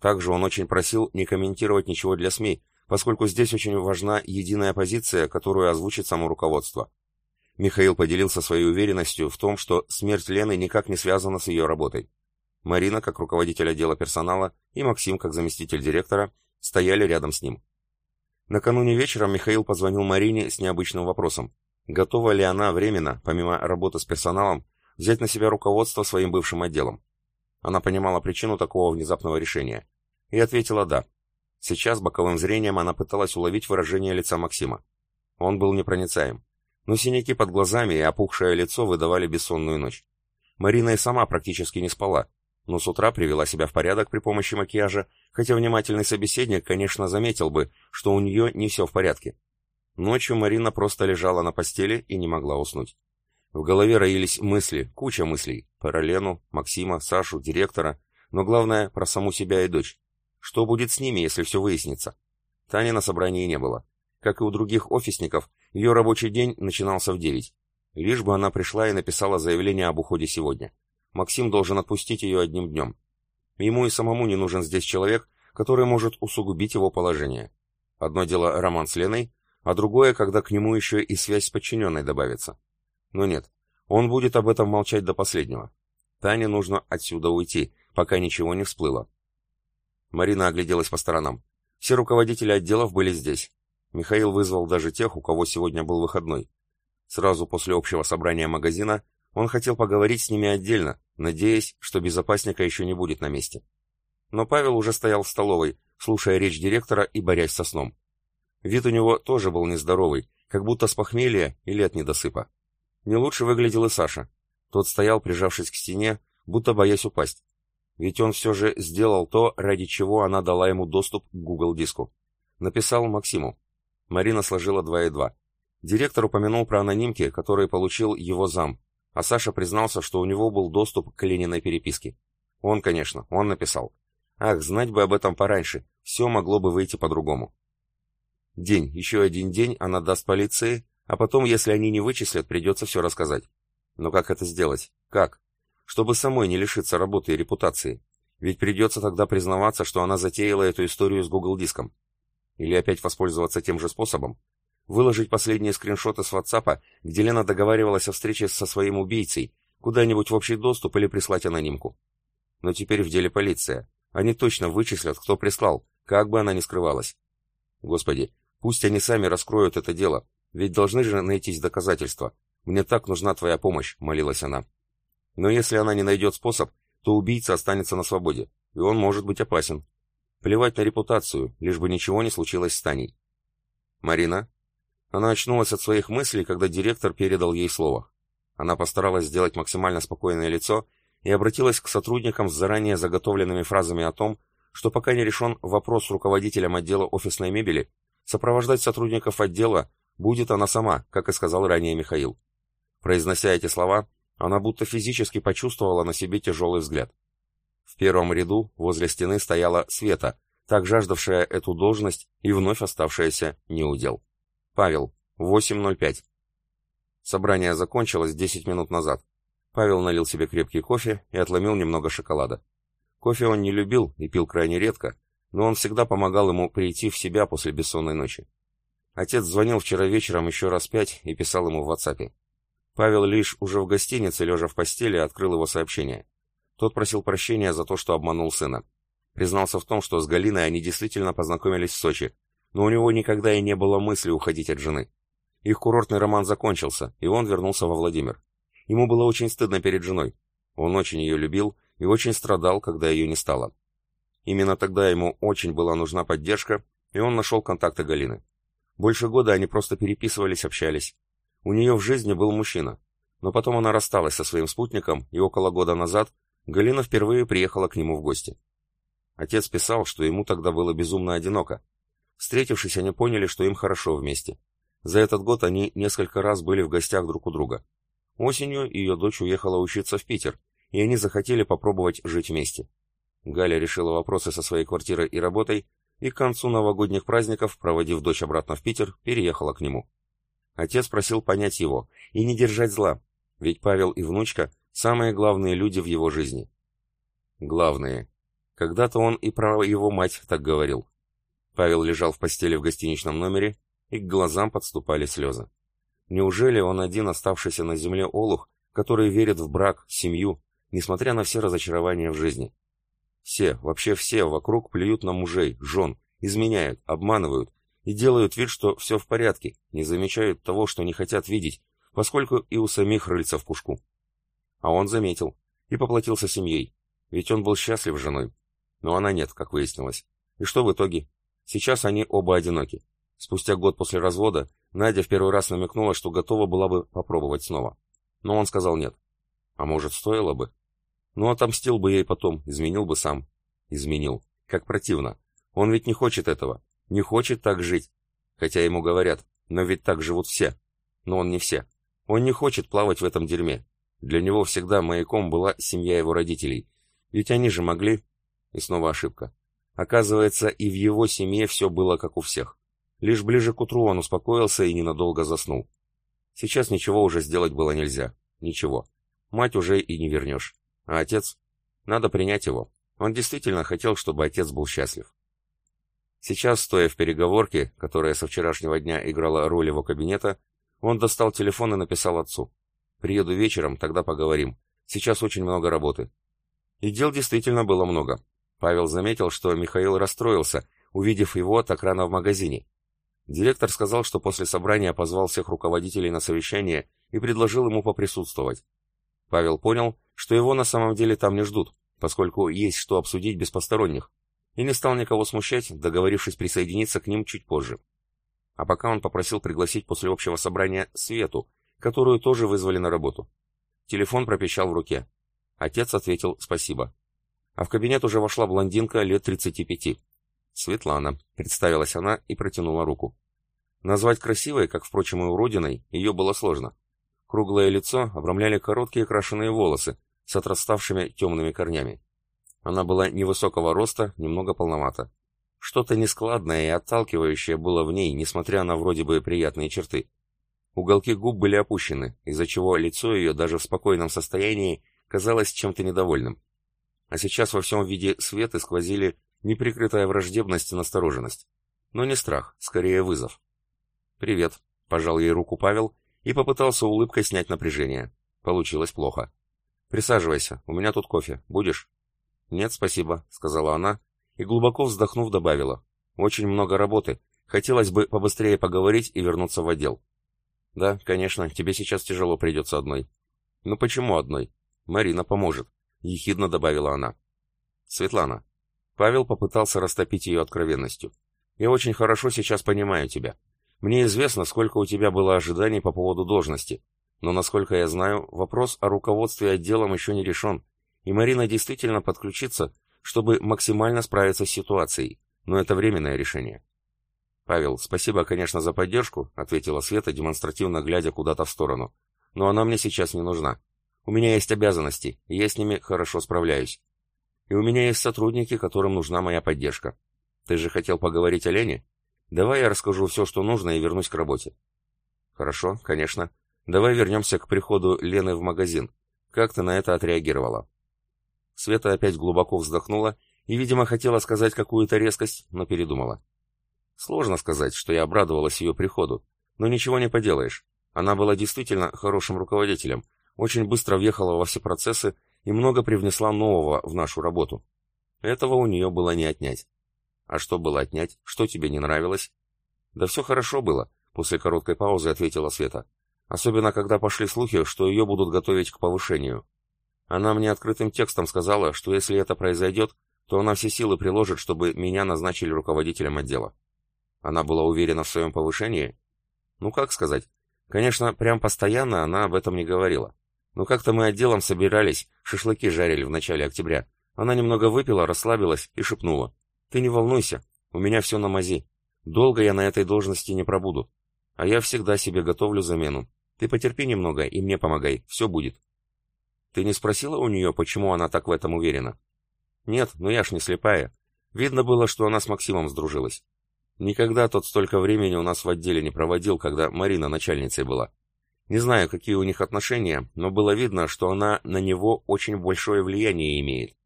Также он очень просил не комментировать ничего для СМИ, поскольку здесь очень важна единая позиция, которую озвучит само руководство. Михаил поделился своей уверенностью в том, что смерть Лены никак не связана с ее работой. Марина, как руководитель отдела персонала, и Максим, как заместитель директора, стояли рядом с ним. Накануне вечером Михаил позвонил Марине с необычным вопросом. Готова ли она временно, помимо работы с персоналом, взять на себя руководство своим бывшим отделом? Она понимала причину такого внезапного решения. И ответила «да». Сейчас боковым зрением она пыталась уловить выражение лица Максима. Он был непроницаем. Но синяки под глазами и опухшее лицо выдавали бессонную ночь. Марина и сама практически не спала, но с утра привела себя в порядок при помощи макияжа, хотя внимательный собеседник, конечно, заметил бы, что у нее не все в порядке. Ночью Марина просто лежала на постели и не могла уснуть. В голове роились мысли, куча мыслей, про Лену, Максима, Сашу, директора, но главное, про саму себя и дочь. Что будет с ними, если все выяснится? Тани на собрании не было. Как и у других офисников, ее рабочий день начинался в девять. Лишь бы она пришла и написала заявление об уходе сегодня. Максим должен отпустить ее одним днем. Ему и самому не нужен здесь человек, который может усугубить его положение. Одно дело роман с Леной, а другое, когда к нему еще и связь с подчиненной добавится. Но нет, он будет об этом молчать до последнего. Тане нужно отсюда уйти, пока ничего не всплыло. Марина огляделась по сторонам. Все руководители отделов были здесь. Михаил вызвал даже тех, у кого сегодня был выходной. Сразу после общего собрания магазина он хотел поговорить с ними отдельно, надеясь, что безопасника еще не будет на месте. Но Павел уже стоял в столовой, слушая речь директора и борясь со сном. Вид у него тоже был нездоровый, как будто с похмелья или от недосыпа. Не лучше выглядел и Саша. Тот стоял, прижавшись к стене, будто боясь упасть. Ведь он все же сделал то, ради чего она дала ему доступ к Google диску. Написал Максиму. Марина сложила два и два. Директор упомянул про анонимки, которые получил его зам, а Саша признался, что у него был доступ к Лениной переписке. Он, конечно, он написал. Ах, знать бы об этом пораньше, все могло бы выйти по-другому. День, еще один день она даст полиции, а потом, если они не вычислят, придется все рассказать. Но как это сделать? Как? Чтобы самой не лишиться работы и репутации. Ведь придется тогда признаваться, что она затеяла эту историю с Google диском. Или опять воспользоваться тем же способом? Выложить последние скриншоты с WhatsApp, где Лена договаривалась о встрече со своим убийцей, куда-нибудь в общий доступ или прислать анонимку. Но теперь в деле полиция. Они точно вычислят, кто прислал, как бы она ни скрывалась. Господи, пусть они сами раскроют это дело, ведь должны же найтись доказательства. Мне так нужна твоя помощь, молилась она. Но если она не найдет способ, то убийца останется на свободе, и он может быть опасен. Плевать на репутацию, лишь бы ничего не случилось с Таней. Марина? Она очнулась от своих мыслей, когда директор передал ей слово. Она постаралась сделать максимально спокойное лицо и обратилась к сотрудникам с заранее заготовленными фразами о том, что пока не решен вопрос с руководителем отдела офисной мебели, сопровождать сотрудников отдела будет она сама, как и сказал ранее Михаил. Произнося эти слова, она будто физически почувствовала на себе тяжелый взгляд. В первом ряду возле стены стояла Света, так жаждавшая эту должность и вновь оставшаяся неудел. Павел, 8.05. Собрание закончилось 10 минут назад. Павел налил себе крепкий кофе и отломил немного шоколада. Кофе он не любил и пил крайне редко, но он всегда помогал ему прийти в себя после бессонной ночи. Отец звонил вчера вечером еще раз пять и писал ему в WhatsApp. Павел лишь уже в гостинице, лежа в постели, открыл его сообщение. Тот просил прощения за то, что обманул сына. Признался в том, что с Галиной они действительно познакомились в Сочи, но у него никогда и не было мысли уходить от жены. Их курортный роман закончился, и он вернулся во Владимир. Ему было очень стыдно перед женой. Он очень ее любил и очень страдал, когда ее не стало. Именно тогда ему очень была нужна поддержка, и он нашел контакты Галины. Больше года они просто переписывались, общались. У нее в жизни был мужчина. Но потом она рассталась со своим спутником, и около года назад Галина впервые приехала к нему в гости. Отец писал, что ему тогда было безумно одиноко. Встретившись, они поняли, что им хорошо вместе. За этот год они несколько раз были в гостях друг у друга. Осенью ее дочь уехала учиться в Питер, и они захотели попробовать жить вместе. Галя решила вопросы со своей квартирой и работой, и к концу новогодних праздников, проводив дочь обратно в Питер, переехала к нему. Отец просил понять его и не держать зла, ведь Павел и внучка – самые главные люди в его жизни. Главные. Когда-то он и про его мать так говорил. Павел лежал в постели в гостиничном номере, и к глазам подступали слезы. Неужели он один оставшийся на земле олух, который верит в брак, семью, несмотря на все разочарования в жизни? Все, вообще все вокруг плюют на мужей, жен, изменяют, обманывают и делают вид, что все в порядке, не замечают того, что не хотят видеть, поскольку и у самих рыльца в кушку. А он заметил и поплатился семьей, ведь он был счастлив с женой. Но она нет, как выяснилось. И что в итоге? Сейчас они оба одиноки. Спустя год после развода Надя в первый раз намекнула, что готова была бы попробовать снова. Но он сказал нет. А может, стоило бы? Ну, отомстил бы ей потом, изменил бы сам. Изменил. Как противно. Он ведь не хочет этого. Не хочет так жить. Хотя ему говорят, но ведь так живут все. Но он не все. Он не хочет плавать в этом дерьме. Для него всегда маяком была семья его родителей. Ведь они же могли... И снова ошибка. Оказывается, и в его семье все было как у всех. Лишь ближе к утру он успокоился и ненадолго заснул. Сейчас ничего уже сделать было нельзя. Ничего. Мать уже и не вернешь. А отец? Надо принять его. Он действительно хотел, чтобы отец был счастлив. Сейчас, стоя в переговорке, которая со вчерашнего дня играла роль его кабинета, он достал телефон и написал отцу. «Приеду вечером, тогда поговорим. Сейчас очень много работы». И дел действительно было много. Павел заметил, что Михаил расстроился, увидев его так рано в магазине. Директор сказал, что после собрания позвал всех руководителей на совещание и предложил ему поприсутствовать. Павел понял, что его на самом деле там не ждут, поскольку есть что обсудить без посторонних, и не стал никого смущать, договорившись присоединиться к ним чуть позже. А пока он попросил пригласить после общего собрания Свету, которую тоже вызвали на работу. Телефон пропищал в руке. Отец ответил «спасибо». А в кабинет уже вошла блондинка лет 35. «Светлана», — представилась она и протянула руку. Назвать красивой, как, впрочем, и уродиной, ее было сложно. Круглое лицо обрамляли короткие крашеные волосы с отраставшими темными корнями. Она была невысокого роста, немного полновата. Что-то нескладное и отталкивающее было в ней, несмотря на вроде бы приятные черты. Уголки губ были опущены, из-за чего лицо ее даже в спокойном состоянии казалось чем-то недовольным. А сейчас во всем виде света сквозили неприкрытая враждебность и настороженность. Но не страх, скорее вызов. «Привет», — пожал ей руку Павел и попытался улыбкой снять напряжение. Получилось плохо. «Присаживайся, у меня тут кофе. Будешь?» «Нет, спасибо», — сказала она, и глубоко вздохнув добавила. «Очень много работы. Хотелось бы побыстрее поговорить и вернуться в отдел». «Да, конечно, тебе сейчас тяжело придется одной». «Ну почему одной? Марина поможет», — ехидно добавила она. «Светлана». Павел попытался растопить ее откровенностью. «Я очень хорошо сейчас понимаю тебя. Мне известно, сколько у тебя было ожиданий по поводу должности, но, насколько я знаю, вопрос о руководстве отделом еще не решен, и Марина действительно подключится, чтобы максимально справиться с ситуацией, но это временное решение. «Павел, спасибо, конечно, за поддержку», — ответила Света, демонстративно глядя куда-то в сторону. «Но она мне сейчас не нужна. У меня есть обязанности, и я с ними хорошо справляюсь. И у меня есть сотрудники, которым нужна моя поддержка. Ты же хотел поговорить о Лене? Давай я расскажу все, что нужно, и вернусь к работе. Хорошо, конечно. Давай вернемся к приходу Лены в магазин. Как ты на это отреагировала? Света опять глубоко вздохнула и, видимо, хотела сказать какую-то резкость, но передумала. Сложно сказать, что я обрадовалась ее приходу, но ничего не поделаешь. Она была действительно хорошим руководителем, очень быстро въехала во все процессы и много привнесла нового в нашу работу. Этого у нее было не отнять. А что было отнять? Что тебе не нравилось? Да все хорошо было, после короткой паузы ответила Света. Особенно, когда пошли слухи, что ее будут готовить к повышению. Она мне открытым текстом сказала, что если это произойдет, то она все силы приложит, чтобы меня назначили руководителем отдела. Она была уверена в своем повышении? Ну, как сказать? Конечно, прям постоянно она об этом не говорила. Но как-то мы отделом собирались, шашлыки жарили в начале октября. Она немного выпила, расслабилась и шепнула. Ты не волнуйся, у меня все на мази. Долго я на этой должности не пробуду. А я всегда себе готовлю замену. Ты потерпи немного и мне помогай, все будет. Ты не спросила у нее, почему она так в этом уверена? Нет, но я ж не слепая. Видно было, что она с Максимом сдружилась. Никогда тот столько времени у нас в отделе не проводил, когда Марина начальницей была. Не знаю, какие у них отношения, но было видно, что она на него очень большое влияние имеет.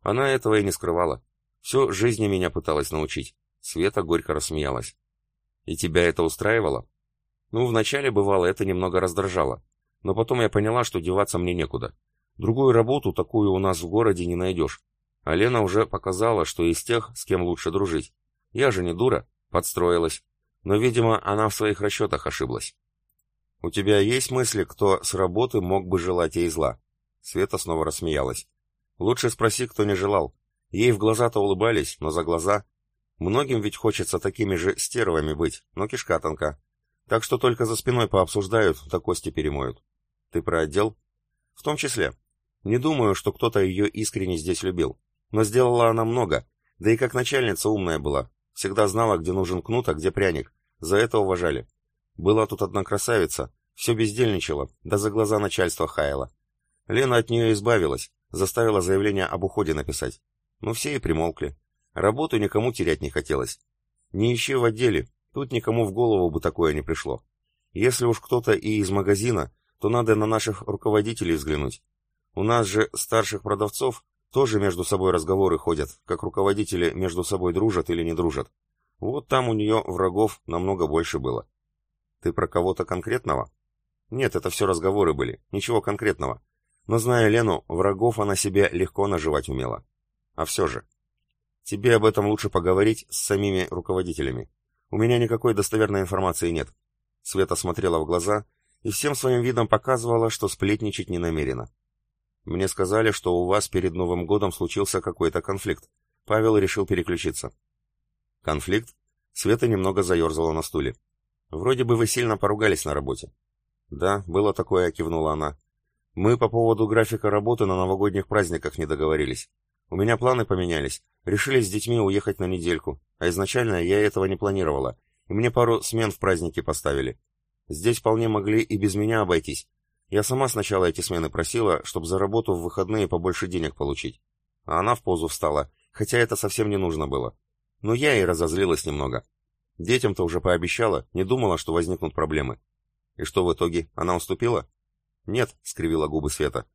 Она этого и не скрывала. Все жизни меня пыталась научить. Света горько рассмеялась. И тебя это устраивало? Ну, вначале бывало, это немного раздражало. Но потом я поняла, что деваться мне некуда. Другую работу такую у нас в городе не найдешь. А Лена уже показала, что из тех, с кем лучше дружить. Я же не дура, подстроилась. Но, видимо, она в своих расчетах ошиблась. «У тебя есть мысли, кто с работы мог бы желать ей зла?» Света снова рассмеялась. «Лучше спроси, кто не желал. Ей в глаза-то улыбались, но за глаза. Многим ведь хочется такими же стервами быть, но кишка тонка. Так что только за спиной пообсуждают, да кости перемоют. Ты про отдел? В том числе. Не думаю, что кто-то ее искренне здесь любил. Но сделала она много. Да и как начальница умная была. Всегда знала, где нужен кнут, а где пряник. За это уважали. Была тут одна красавица. Все бездельничала, да за глаза начальства хаяла. Лена от нее избавилась. Заставила заявление об уходе написать. Но все и примолкли. Работу никому терять не хотелось. Не ищи в отделе, тут никому в голову бы такое не пришло. Если уж кто-то и из магазина, то надо на наших руководителей взглянуть. У нас же старших продавцов тоже между собой разговоры ходят, как руководители между собой дружат или не дружат. Вот там у нее врагов намного больше было. Ты про кого-то конкретного? Нет, это все разговоры были, ничего конкретного. Но зная Лену, врагов она себе легко наживать умела. А все же. Тебе об этом лучше поговорить с самими руководителями. У меня никакой достоверной информации нет. Света смотрела в глаза и всем своим видом показывала, что сплетничать не намерена. Мне сказали, что у вас перед Новым годом случился какой-то конфликт. Павел решил переключиться. Конфликт? Света немного заерзала на стуле. Вроде бы вы сильно поругались на работе. Да, было такое, кивнула она. Мы по поводу графика работы на новогодних праздниках не договорились. У меня планы поменялись. Решили с детьми уехать на недельку. А изначально я этого не планировала. И мне пару смен в праздники поставили. Здесь вполне могли и без меня обойтись. Я сама сначала эти смены просила, чтобы за работу в выходные побольше денег получить. А она в позу встала, хотя это совсем не нужно было. Но я и разозлилась немного. Детям-то уже пообещала, не думала, что возникнут проблемы. И что в итоге, она уступила? Нет, скривила губы Света.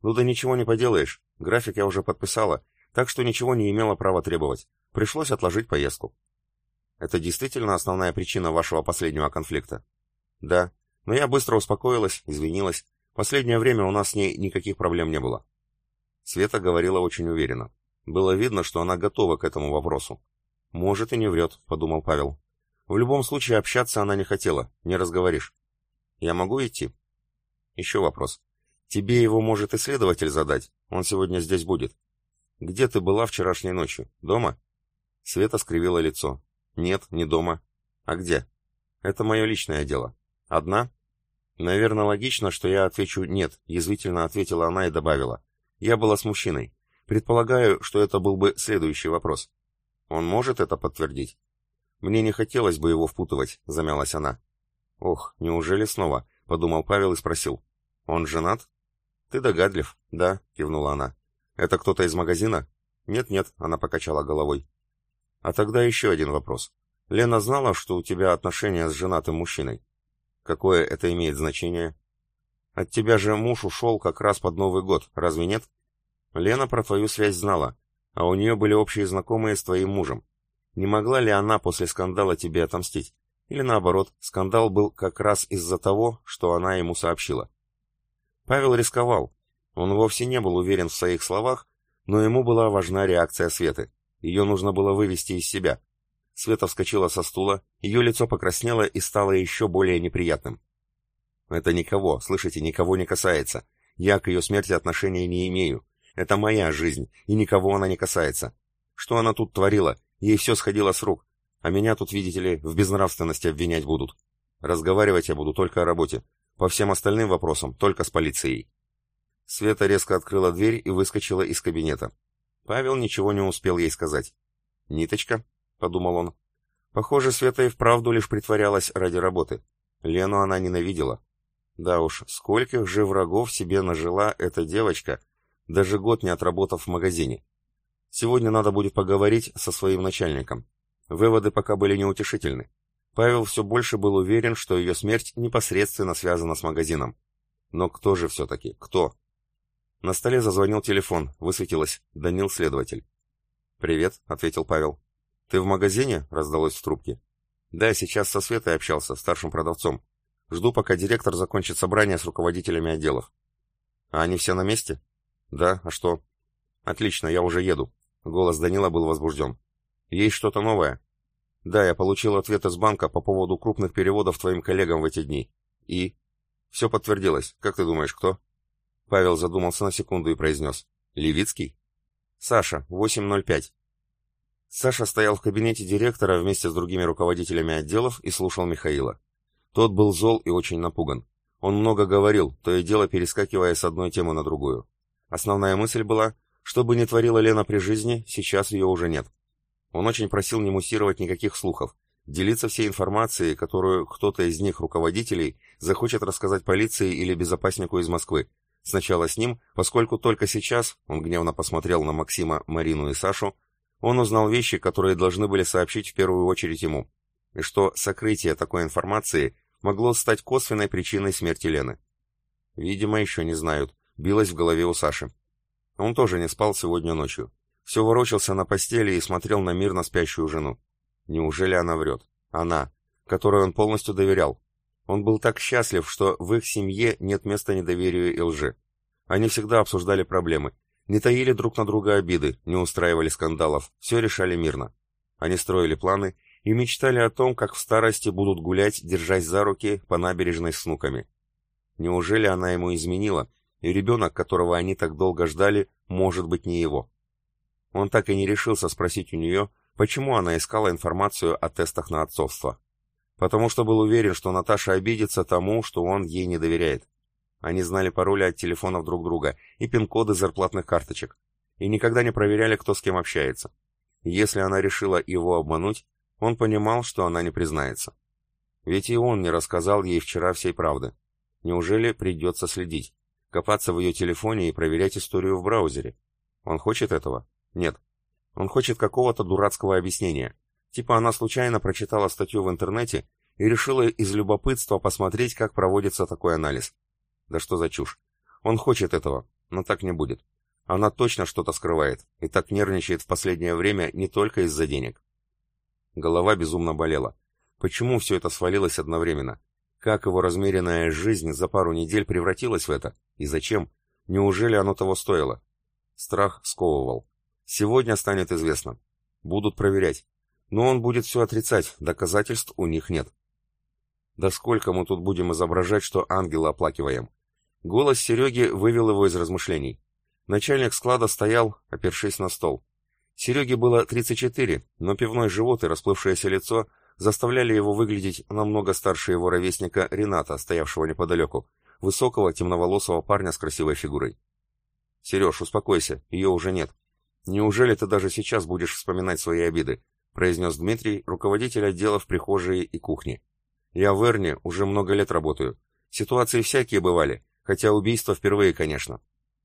Ну да ничего не поделаешь. График я уже подписала, так что ничего не имела права требовать. Пришлось отложить поездку. Это действительно основная причина вашего последнего конфликта? Да, но я быстро успокоилась, извинилась. Последнее время у нас с ней никаких проблем не было. Света говорила очень уверенно. Было видно, что она готова к этому вопросу. «Может, и не врет», — подумал Павел. «В любом случае общаться она не хотела, не разговоришь. Я могу идти?» «Еще вопрос. Тебе его может исследователь задать, он сегодня здесь будет. Где ты была вчерашней ночью? Дома?» Света скривила лицо. «Нет, не дома. А где?» «Это мое личное дело. Одна?» «Наверное, логично, что я отвечу «нет», — язвительно ответила она и добавила. «Я была с мужчиной. Предполагаю, что это был бы следующий вопрос. Он может это подтвердить?» «Мне не хотелось бы его впутывать», — замялась она. «Ох, неужели снова?» — подумал Павел и спросил. «Он женат?» «Ты догадлив?» «Да», — кивнула она. «Это кто-то из магазина?» «Нет-нет», — она покачала головой. «А тогда еще один вопрос. Лена знала, что у тебя отношения с женатым мужчиной?» Какое это имеет значение? От тебя же муж ушел как раз под Новый год, разве нет? Лена про твою связь знала, а у нее были общие знакомые с твоим мужем. Не могла ли она после скандала тебе отомстить? Или наоборот, скандал был как раз из-за того, что она ему сообщила? Павел рисковал. Он вовсе не был уверен в своих словах, но ему была важна реакция Светы. Ее нужно было вывести из себя. Света вскочила со стула, ее лицо покраснело и стало еще более неприятным. «Это никого, слышите, никого не касается. Я к ее смерти отношения не имею. Это моя жизнь, и никого она не касается. Что она тут творила? Ей все сходило с рук. А меня тут, видите ли, в безнравственности обвинять будут. Разговаривать я буду только о работе. По всем остальным вопросам только с полицией». Света резко открыла дверь и выскочила из кабинета. Павел ничего не успел ей сказать. «Ниточка?» — подумал он. Похоже, Света и вправду лишь притворялась ради работы. Лену она ненавидела. Да уж, скольких же врагов себе нажила эта девочка, даже год не отработав в магазине. Сегодня надо будет поговорить со своим начальником. Выводы пока были неутешительны. Павел все больше был уверен, что ее смерть непосредственно связана с магазином. Но кто же все-таки? Кто? На столе зазвонил телефон, высветилось «Данил следователь». «Привет», — ответил Павел. «Ты в магазине?» — раздалось в трубке. «Да, сейчас со Светой общался, старшим продавцом. Жду, пока директор закончит собрание с руководителями отделов». «А они все на месте?» «Да, а что?» «Отлично, я уже еду». Голос Данила был возбужден. «Есть что-то новое?» «Да, я получил ответ из банка по поводу крупных переводов твоим коллегам в эти дни. И...» «Все подтвердилось. Как ты думаешь, кто?» Павел задумался на секунду и произнес. «Левицкий?» «Саша, 8.05. Саша стоял в кабинете директора вместе с другими руководителями отделов и слушал Михаила. Тот был зол и очень напуган. Он много говорил, то и дело перескакивая с одной темы на другую. Основная мысль была, что бы ни творила Лена при жизни, сейчас ее уже нет. Он очень просил не муссировать никаких слухов, делиться всей информацией, которую кто-то из них, руководителей, захочет рассказать полиции или безопаснику из Москвы. Сначала с ним, поскольку только сейчас, он гневно посмотрел на Максима, Марину и Сашу, он узнал вещи, которые должны были сообщить в первую очередь ему, и что сокрытие такой информации могло стать косвенной причиной смерти Лены. Видимо, еще не знают, билось в голове у Саши. Он тоже не спал сегодня ночью. Все ворочался на постели и смотрел на мирно спящую жену. Неужели она врет? Она, которой он полностью доверял. Он был так счастлив, что в их семье нет места недоверию и лжи. Они всегда обсуждали проблемы, не таили друг на друга обиды, не устраивали скандалов, все решали мирно. Они строили планы и мечтали о том, как в старости будут гулять, держась за руки по набережной с внуками. Неужели она ему изменила, и ребенок, которого они так долго ждали, может быть не его? Он так и не решился спросить у нее, почему она искала информацию о тестах на отцовство. Потому что был уверен, что Наташа обидится тому, что он ей не доверяет. Они знали пароли от телефонов друг друга и пин-коды зарплатных карточек. И никогда не проверяли, кто с кем общается. Если она решила его обмануть, он понимал, что она не признается. Ведь и он не рассказал ей вчера всей правды. Неужели придется следить? Копаться в ее телефоне и проверять историю в браузере? Он хочет этого? Нет. Он хочет какого-то дурацкого объяснения. Типа она случайно прочитала статью в интернете и решила из любопытства посмотреть, как проводится такой анализ. Да что за чушь? Он хочет этого, но так не будет. Она точно что-то скрывает, и так нервничает в последнее время не только из-за денег. Голова безумно болела. Почему все это свалилось одновременно? Как его размеренная жизнь за пару недель превратилась в это? И зачем? Неужели оно того стоило? Страх сковывал. Сегодня станет известно. Будут проверять. Но он будет все отрицать, доказательств у них нет. Да сколько мы тут будем изображать, что ангела оплакиваем? Голос Сереги вывел его из размышлений. Начальник склада стоял, опершись на стол. Сереге было 34, но пивной живот и расплывшееся лицо заставляли его выглядеть намного старше его ровесника Рената, стоявшего неподалеку, высокого темноволосого парня с красивой фигурой. «Сереж, успокойся, ее уже нет. Неужели ты даже сейчас будешь вспоминать свои обиды?» произнес Дмитрий, руководитель отдела в прихожей и кухне. «Я в Эрне уже много лет работаю. Ситуации всякие бывали, хотя убийства впервые, конечно.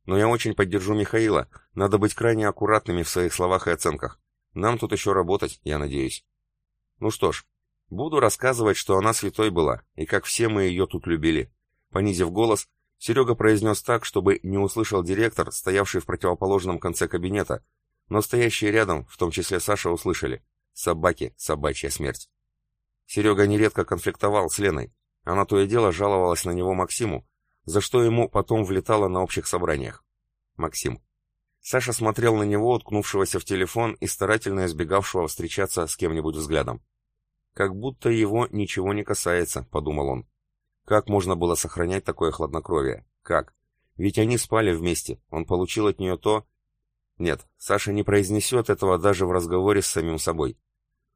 Но я очень поддержу Михаила. Надо быть крайне аккуратными в своих словах и оценках. Нам тут еще работать, я надеюсь. Ну что ж, буду рассказывать, что она святой была, и как все мы ее тут любили. Понизив голос, Серега произнес так, чтобы не услышал директор, стоявший в противоположном конце кабинета, но стоящие рядом, в том числе Саша, услышали. Собаки, собачья смерть. Серега нередко конфликтовал с Леной. Она то и дело жаловалась на него Максиму, за что ему потом влетало на общих собраниях. Максим. Саша смотрел на него, уткнувшегося в телефон и старательно избегавшего встречаться с кем-нибудь взглядом. «Как будто его ничего не касается», — подумал он. Как можно было сохранять такое хладнокровие? Как? Ведь они спали вместе, он получил от нее то... Нет, Саша не произнесет этого даже в разговоре с самим собой.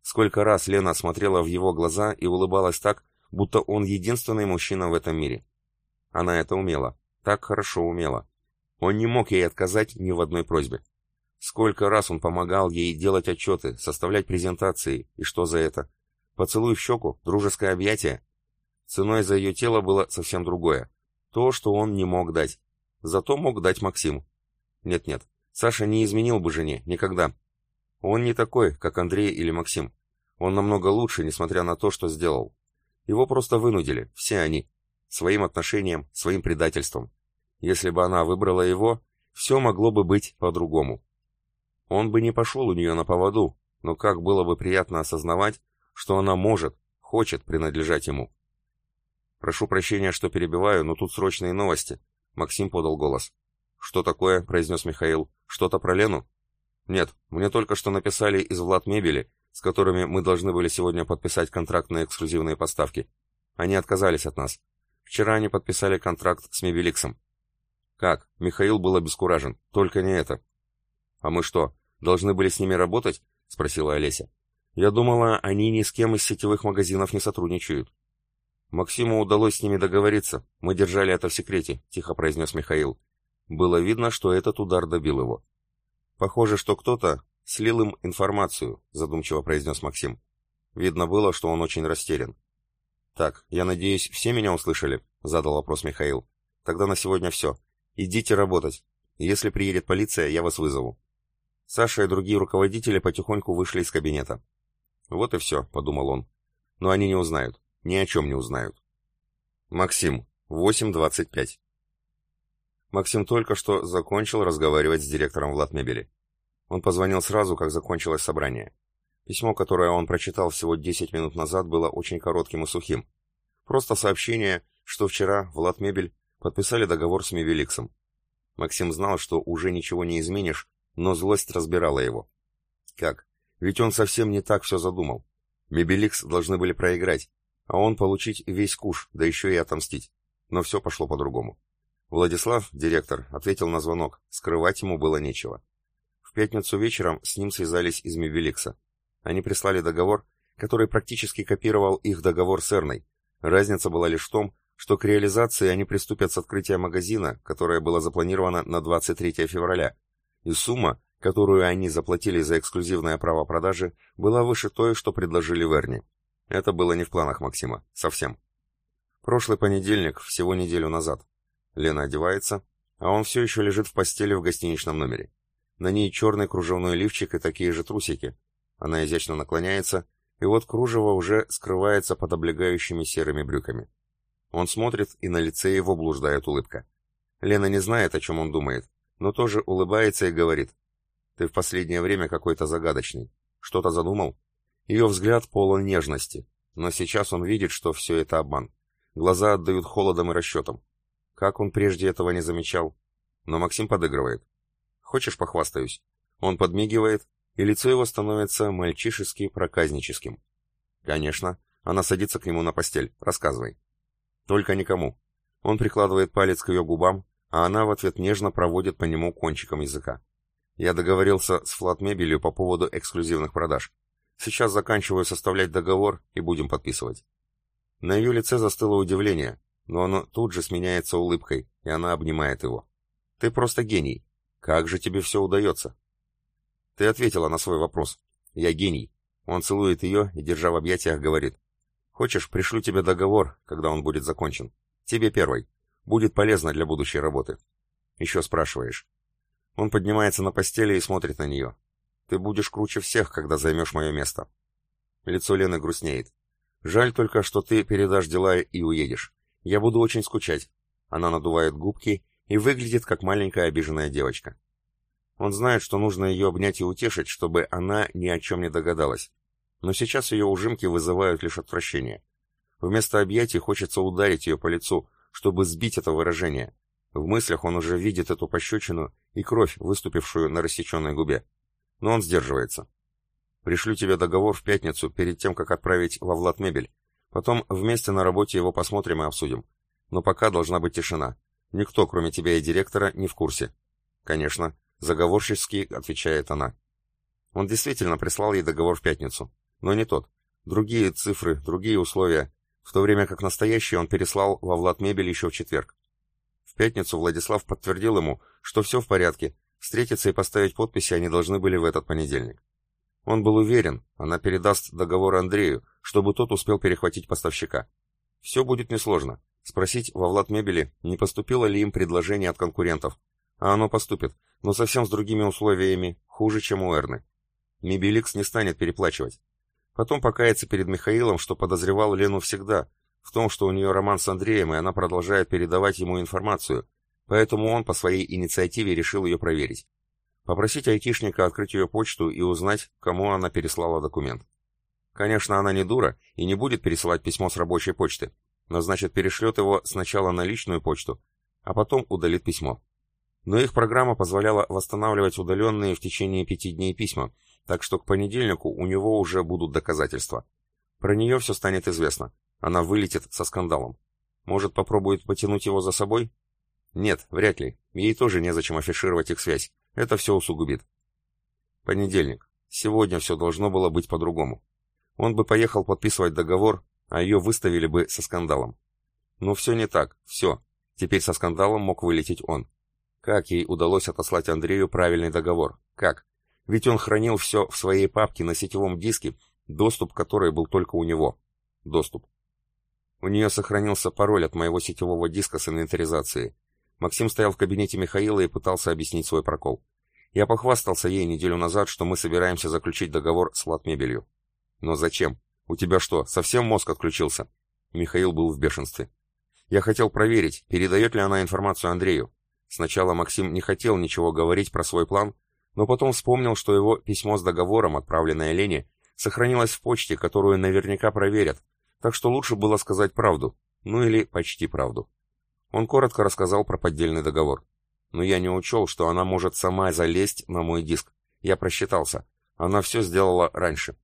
Сколько раз Лена смотрела в его глаза и улыбалась так, будто он единственный мужчина в этом мире. Она это умела. Так хорошо умела. Он не мог ей отказать ни в одной просьбе. Сколько раз он помогал ей делать отчеты, составлять презентации, и что за это? Поцелуй в щеку, дружеское объятие? Ценой за ее тело было совсем другое. То, что он не мог дать. Зато мог дать Максим. Нет-нет, Саша не изменил бы жене, никогда. Он не такой, как Андрей или Максим. Он намного лучше, несмотря на то, что сделал. Его просто вынудили, все они своим отношением, своим предательством. Если бы она выбрала его, все могло бы быть по-другому. Он бы не пошел у нее на поводу, но как было бы приятно осознавать, что она может, хочет принадлежать ему. «Прошу прощения, что перебиваю, но тут срочные новости», — Максим подал голос. «Что такое?» — произнес Михаил. «Что-то про Лену?» «Нет, мне только что написали из Влад Мебели, с которыми мы должны были сегодня подписать контракт на эксклюзивные поставки. Они отказались от нас. Вчера они подписали контракт с Мебеликсом. Как? Михаил был обескуражен. Только не это. А мы что, должны были с ними работать? Спросила Олеся. Я думала, они ни с кем из сетевых магазинов не сотрудничают. Максиму удалось с ними договориться. Мы держали это в секрете, тихо произнес Михаил. Было видно, что этот удар добил его. Похоже, что кто-то слил им информацию, задумчиво произнес Максим. Видно было, что он очень растерян. «Так, я надеюсь, все меня услышали?» — задал вопрос Михаил. «Тогда на сегодня все. Идите работать. Если приедет полиция, я вас вызову». Саша и другие руководители потихоньку вышли из кабинета. «Вот и все», — подумал он. «Но они не узнают. Ни о чем не узнают». Максим, 8.25. Максим только что закончил разговаривать с директором Владмебели. Он позвонил сразу, как закончилось собрание. Письмо, которое он прочитал всего 10 минут назад, было очень коротким и сухим. Просто сообщение, что вчера Влад Мебель подписали договор с Мебеликсом. Максим знал, что уже ничего не изменишь, но злость разбирала его. Как? Ведь он совсем не так все задумал. Мебеликс должны были проиграть, а он получить весь куш, да еще и отомстить. Но все пошло по-другому. Владислав, директор, ответил на звонок, скрывать ему было нечего. В пятницу вечером с ним связались из Мебеликса. Они прислали договор, который практически копировал их договор с Эрной. Разница была лишь в том, что к реализации они приступят с открытия магазина, которое было запланировано на 23 февраля, и сумма, которую они заплатили за эксклюзивное право продажи, была выше той, что предложили в Эрне. Это было не в планах Максима. Совсем. Прошлый понедельник, всего неделю назад. Лена одевается, а он все еще лежит в постели в гостиничном номере. На ней черный кружевной лифчик и такие же трусики, она изящно наклоняется, и вот кружево уже скрывается под облегающими серыми брюками. Он смотрит, и на лице его блуждает улыбка. Лена не знает, о чем он думает, но тоже улыбается и говорит. «Ты в последнее время какой-то загадочный. Что-то задумал? Ее взгляд полон нежности, но сейчас он видит, что все это обман. Глаза отдают холодом и расчетом. Как он прежде этого не замечал? Но Максим подыгрывает. «Хочешь, похвастаюсь?» Он подмигивает, и лицо его становится мальчишески проказническим. «Конечно». Она садится к нему на постель. «Рассказывай». «Только никому». Он прикладывает палец к ее губам, а она в ответ нежно проводит по нему кончиком языка. Я договорился с флат-мебелью по поводу эксклюзивных продаж. Сейчас заканчиваю составлять договор и будем подписывать. На ее лице застыло удивление, но оно тут же сменяется улыбкой, и она обнимает его. «Ты просто гений. Как же тебе все удается?» «Ты ответила на свой вопрос. Я гений». Он целует ее и, держа в объятиях, говорит. «Хочешь, пришлю тебе договор, когда он будет закончен. Тебе первый. Будет полезно для будущей работы. Еще спрашиваешь. Он поднимается на постели и смотрит на нее. Ты будешь круче всех, когда займешь мое место. Лицо Лены грустнеет. Жаль только, что ты передашь дела и уедешь. Я буду очень скучать. Она надувает губки и выглядит как маленькая обиженная девочка. Он знает, что нужно ее обнять и утешить, чтобы она ни о чем не догадалась. Но сейчас ее ужимки вызывают лишь отвращение. Вместо объятий хочется ударить ее по лицу, чтобы сбить это выражение. В мыслях он уже видит эту пощечину и кровь, выступившую на рассеченной губе. Но он сдерживается. «Пришлю тебе договор в пятницу, перед тем, как отправить во Влад мебель. Потом вместе на работе его посмотрим и обсудим. Но пока должна быть тишина. Никто, кроме тебя и директора, не в курсе». «Конечно», — заговорчески отвечает она. Он действительно прислал ей договор в пятницу. Но не тот. Другие цифры, другие условия, в то время как настоящий он переслал во Влад мебель еще в четверг. В пятницу Владислав подтвердил ему, что все в порядке, встретиться и поставить подписи они должны были в этот понедельник. Он был уверен, она передаст договор Андрею, чтобы тот успел перехватить поставщика. Все будет несложно. Спросить во Влад мебели, не поступило ли им предложение от конкурентов. А оно поступит, но совсем с другими условиями, хуже, чем у Эрны. Мебеликс не станет переплачивать. Потом покаяться перед Михаилом, что подозревал Лену всегда, в том, что у нее роман с Андреем, и она продолжает передавать ему информацию, поэтому он по своей инициативе решил ее проверить. Попросить айтишника открыть ее почту и узнать, кому она переслала документ. Конечно, она не дура и не будет пересылать письмо с рабочей почты, но значит перешлет его сначала на личную почту, а потом удалит письмо. Но их программа позволяла восстанавливать удаленные в течение пяти дней письма, так что к понедельнику у него уже будут доказательства. Про нее все станет известно. Она вылетит со скандалом. Может, попробует потянуть его за собой? Нет, вряд ли. Ей тоже незачем афишировать их связь. Это все усугубит. Понедельник. Сегодня все должно было быть по-другому. Он бы поехал подписывать договор, а ее выставили бы со скандалом. Но все не так. Все. Теперь со скандалом мог вылететь он. Как ей удалось отослать Андрею правильный договор? Как? Ведь он хранил все в своей папке на сетевом диске, доступ к которой был только у него. Доступ. У нее сохранился пароль от моего сетевого диска с инвентаризацией. Максим стоял в кабинете Михаила и пытался объяснить свой прокол. Я похвастался ей неделю назад, что мы собираемся заключить договор с Латмебелью. Но зачем? У тебя что, совсем мозг отключился? Михаил был в бешенстве. Я хотел проверить, передает ли она информацию Андрею. Сначала Максим не хотел ничего говорить про свой план, но потом вспомнил, что его письмо с договором, отправленное Лене, сохранилось в почте, которую наверняка проверят, так что лучше было сказать правду, ну или почти правду. Он коротко рассказал про поддельный договор. Но я не учел, что она может сама залезть на мой диск. Я просчитался. Она все сделала раньше.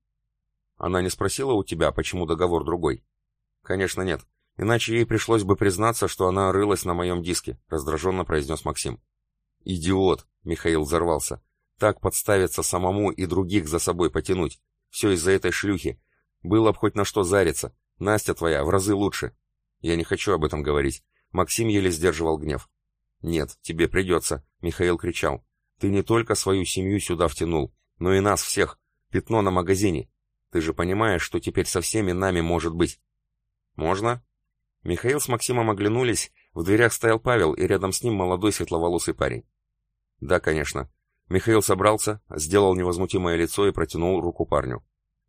Она не спросила у тебя, почему договор другой? Конечно, нет. Иначе ей пришлось бы признаться, что она рылась на моем диске, раздраженно произнес Максим. Идиот, Михаил взорвался. Так подставиться самому и других за собой потянуть. Все из-за этой шлюхи. Было б хоть на что зариться. Настя твоя в разы лучше. Я не хочу об этом говорить. Максим еле сдерживал гнев. «Нет, тебе придется», — Михаил кричал. «Ты не только свою семью сюда втянул, но и нас всех. Пятно на магазине. Ты же понимаешь, что теперь со всеми нами может быть». «Можно?» Михаил с Максимом оглянулись, в дверях стоял Павел, и рядом с ним молодой светловолосый парень. «Да, конечно. Михаил собрался, сделал невозмутимое лицо и протянул руку парню.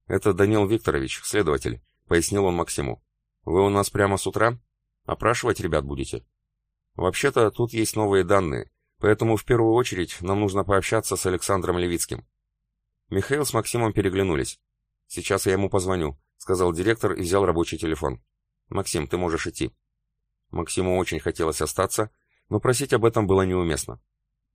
«Это Данил Викторович, следователь», — пояснил он Максиму. «Вы у нас прямо с утра? Опрашивать ребят будете?» «Вообще-то тут есть новые данные, поэтому в первую очередь нам нужно пообщаться с Александром Левицким». Михаил с Максимом переглянулись. Сейчас я ему позвоню, сказал директор и взял рабочий телефон. Максим, ты можешь идти. Максиму очень хотелось остаться, но просить об этом было неуместно.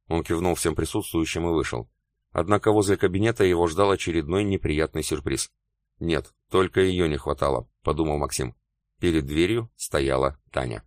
Он кивнул всем присутствующим и вышел. Однако возле кабинета его ждал очередной неприятный сюрприз. «Нет, только ее не хватало», — подумал Максим. Перед дверью стояла Таня.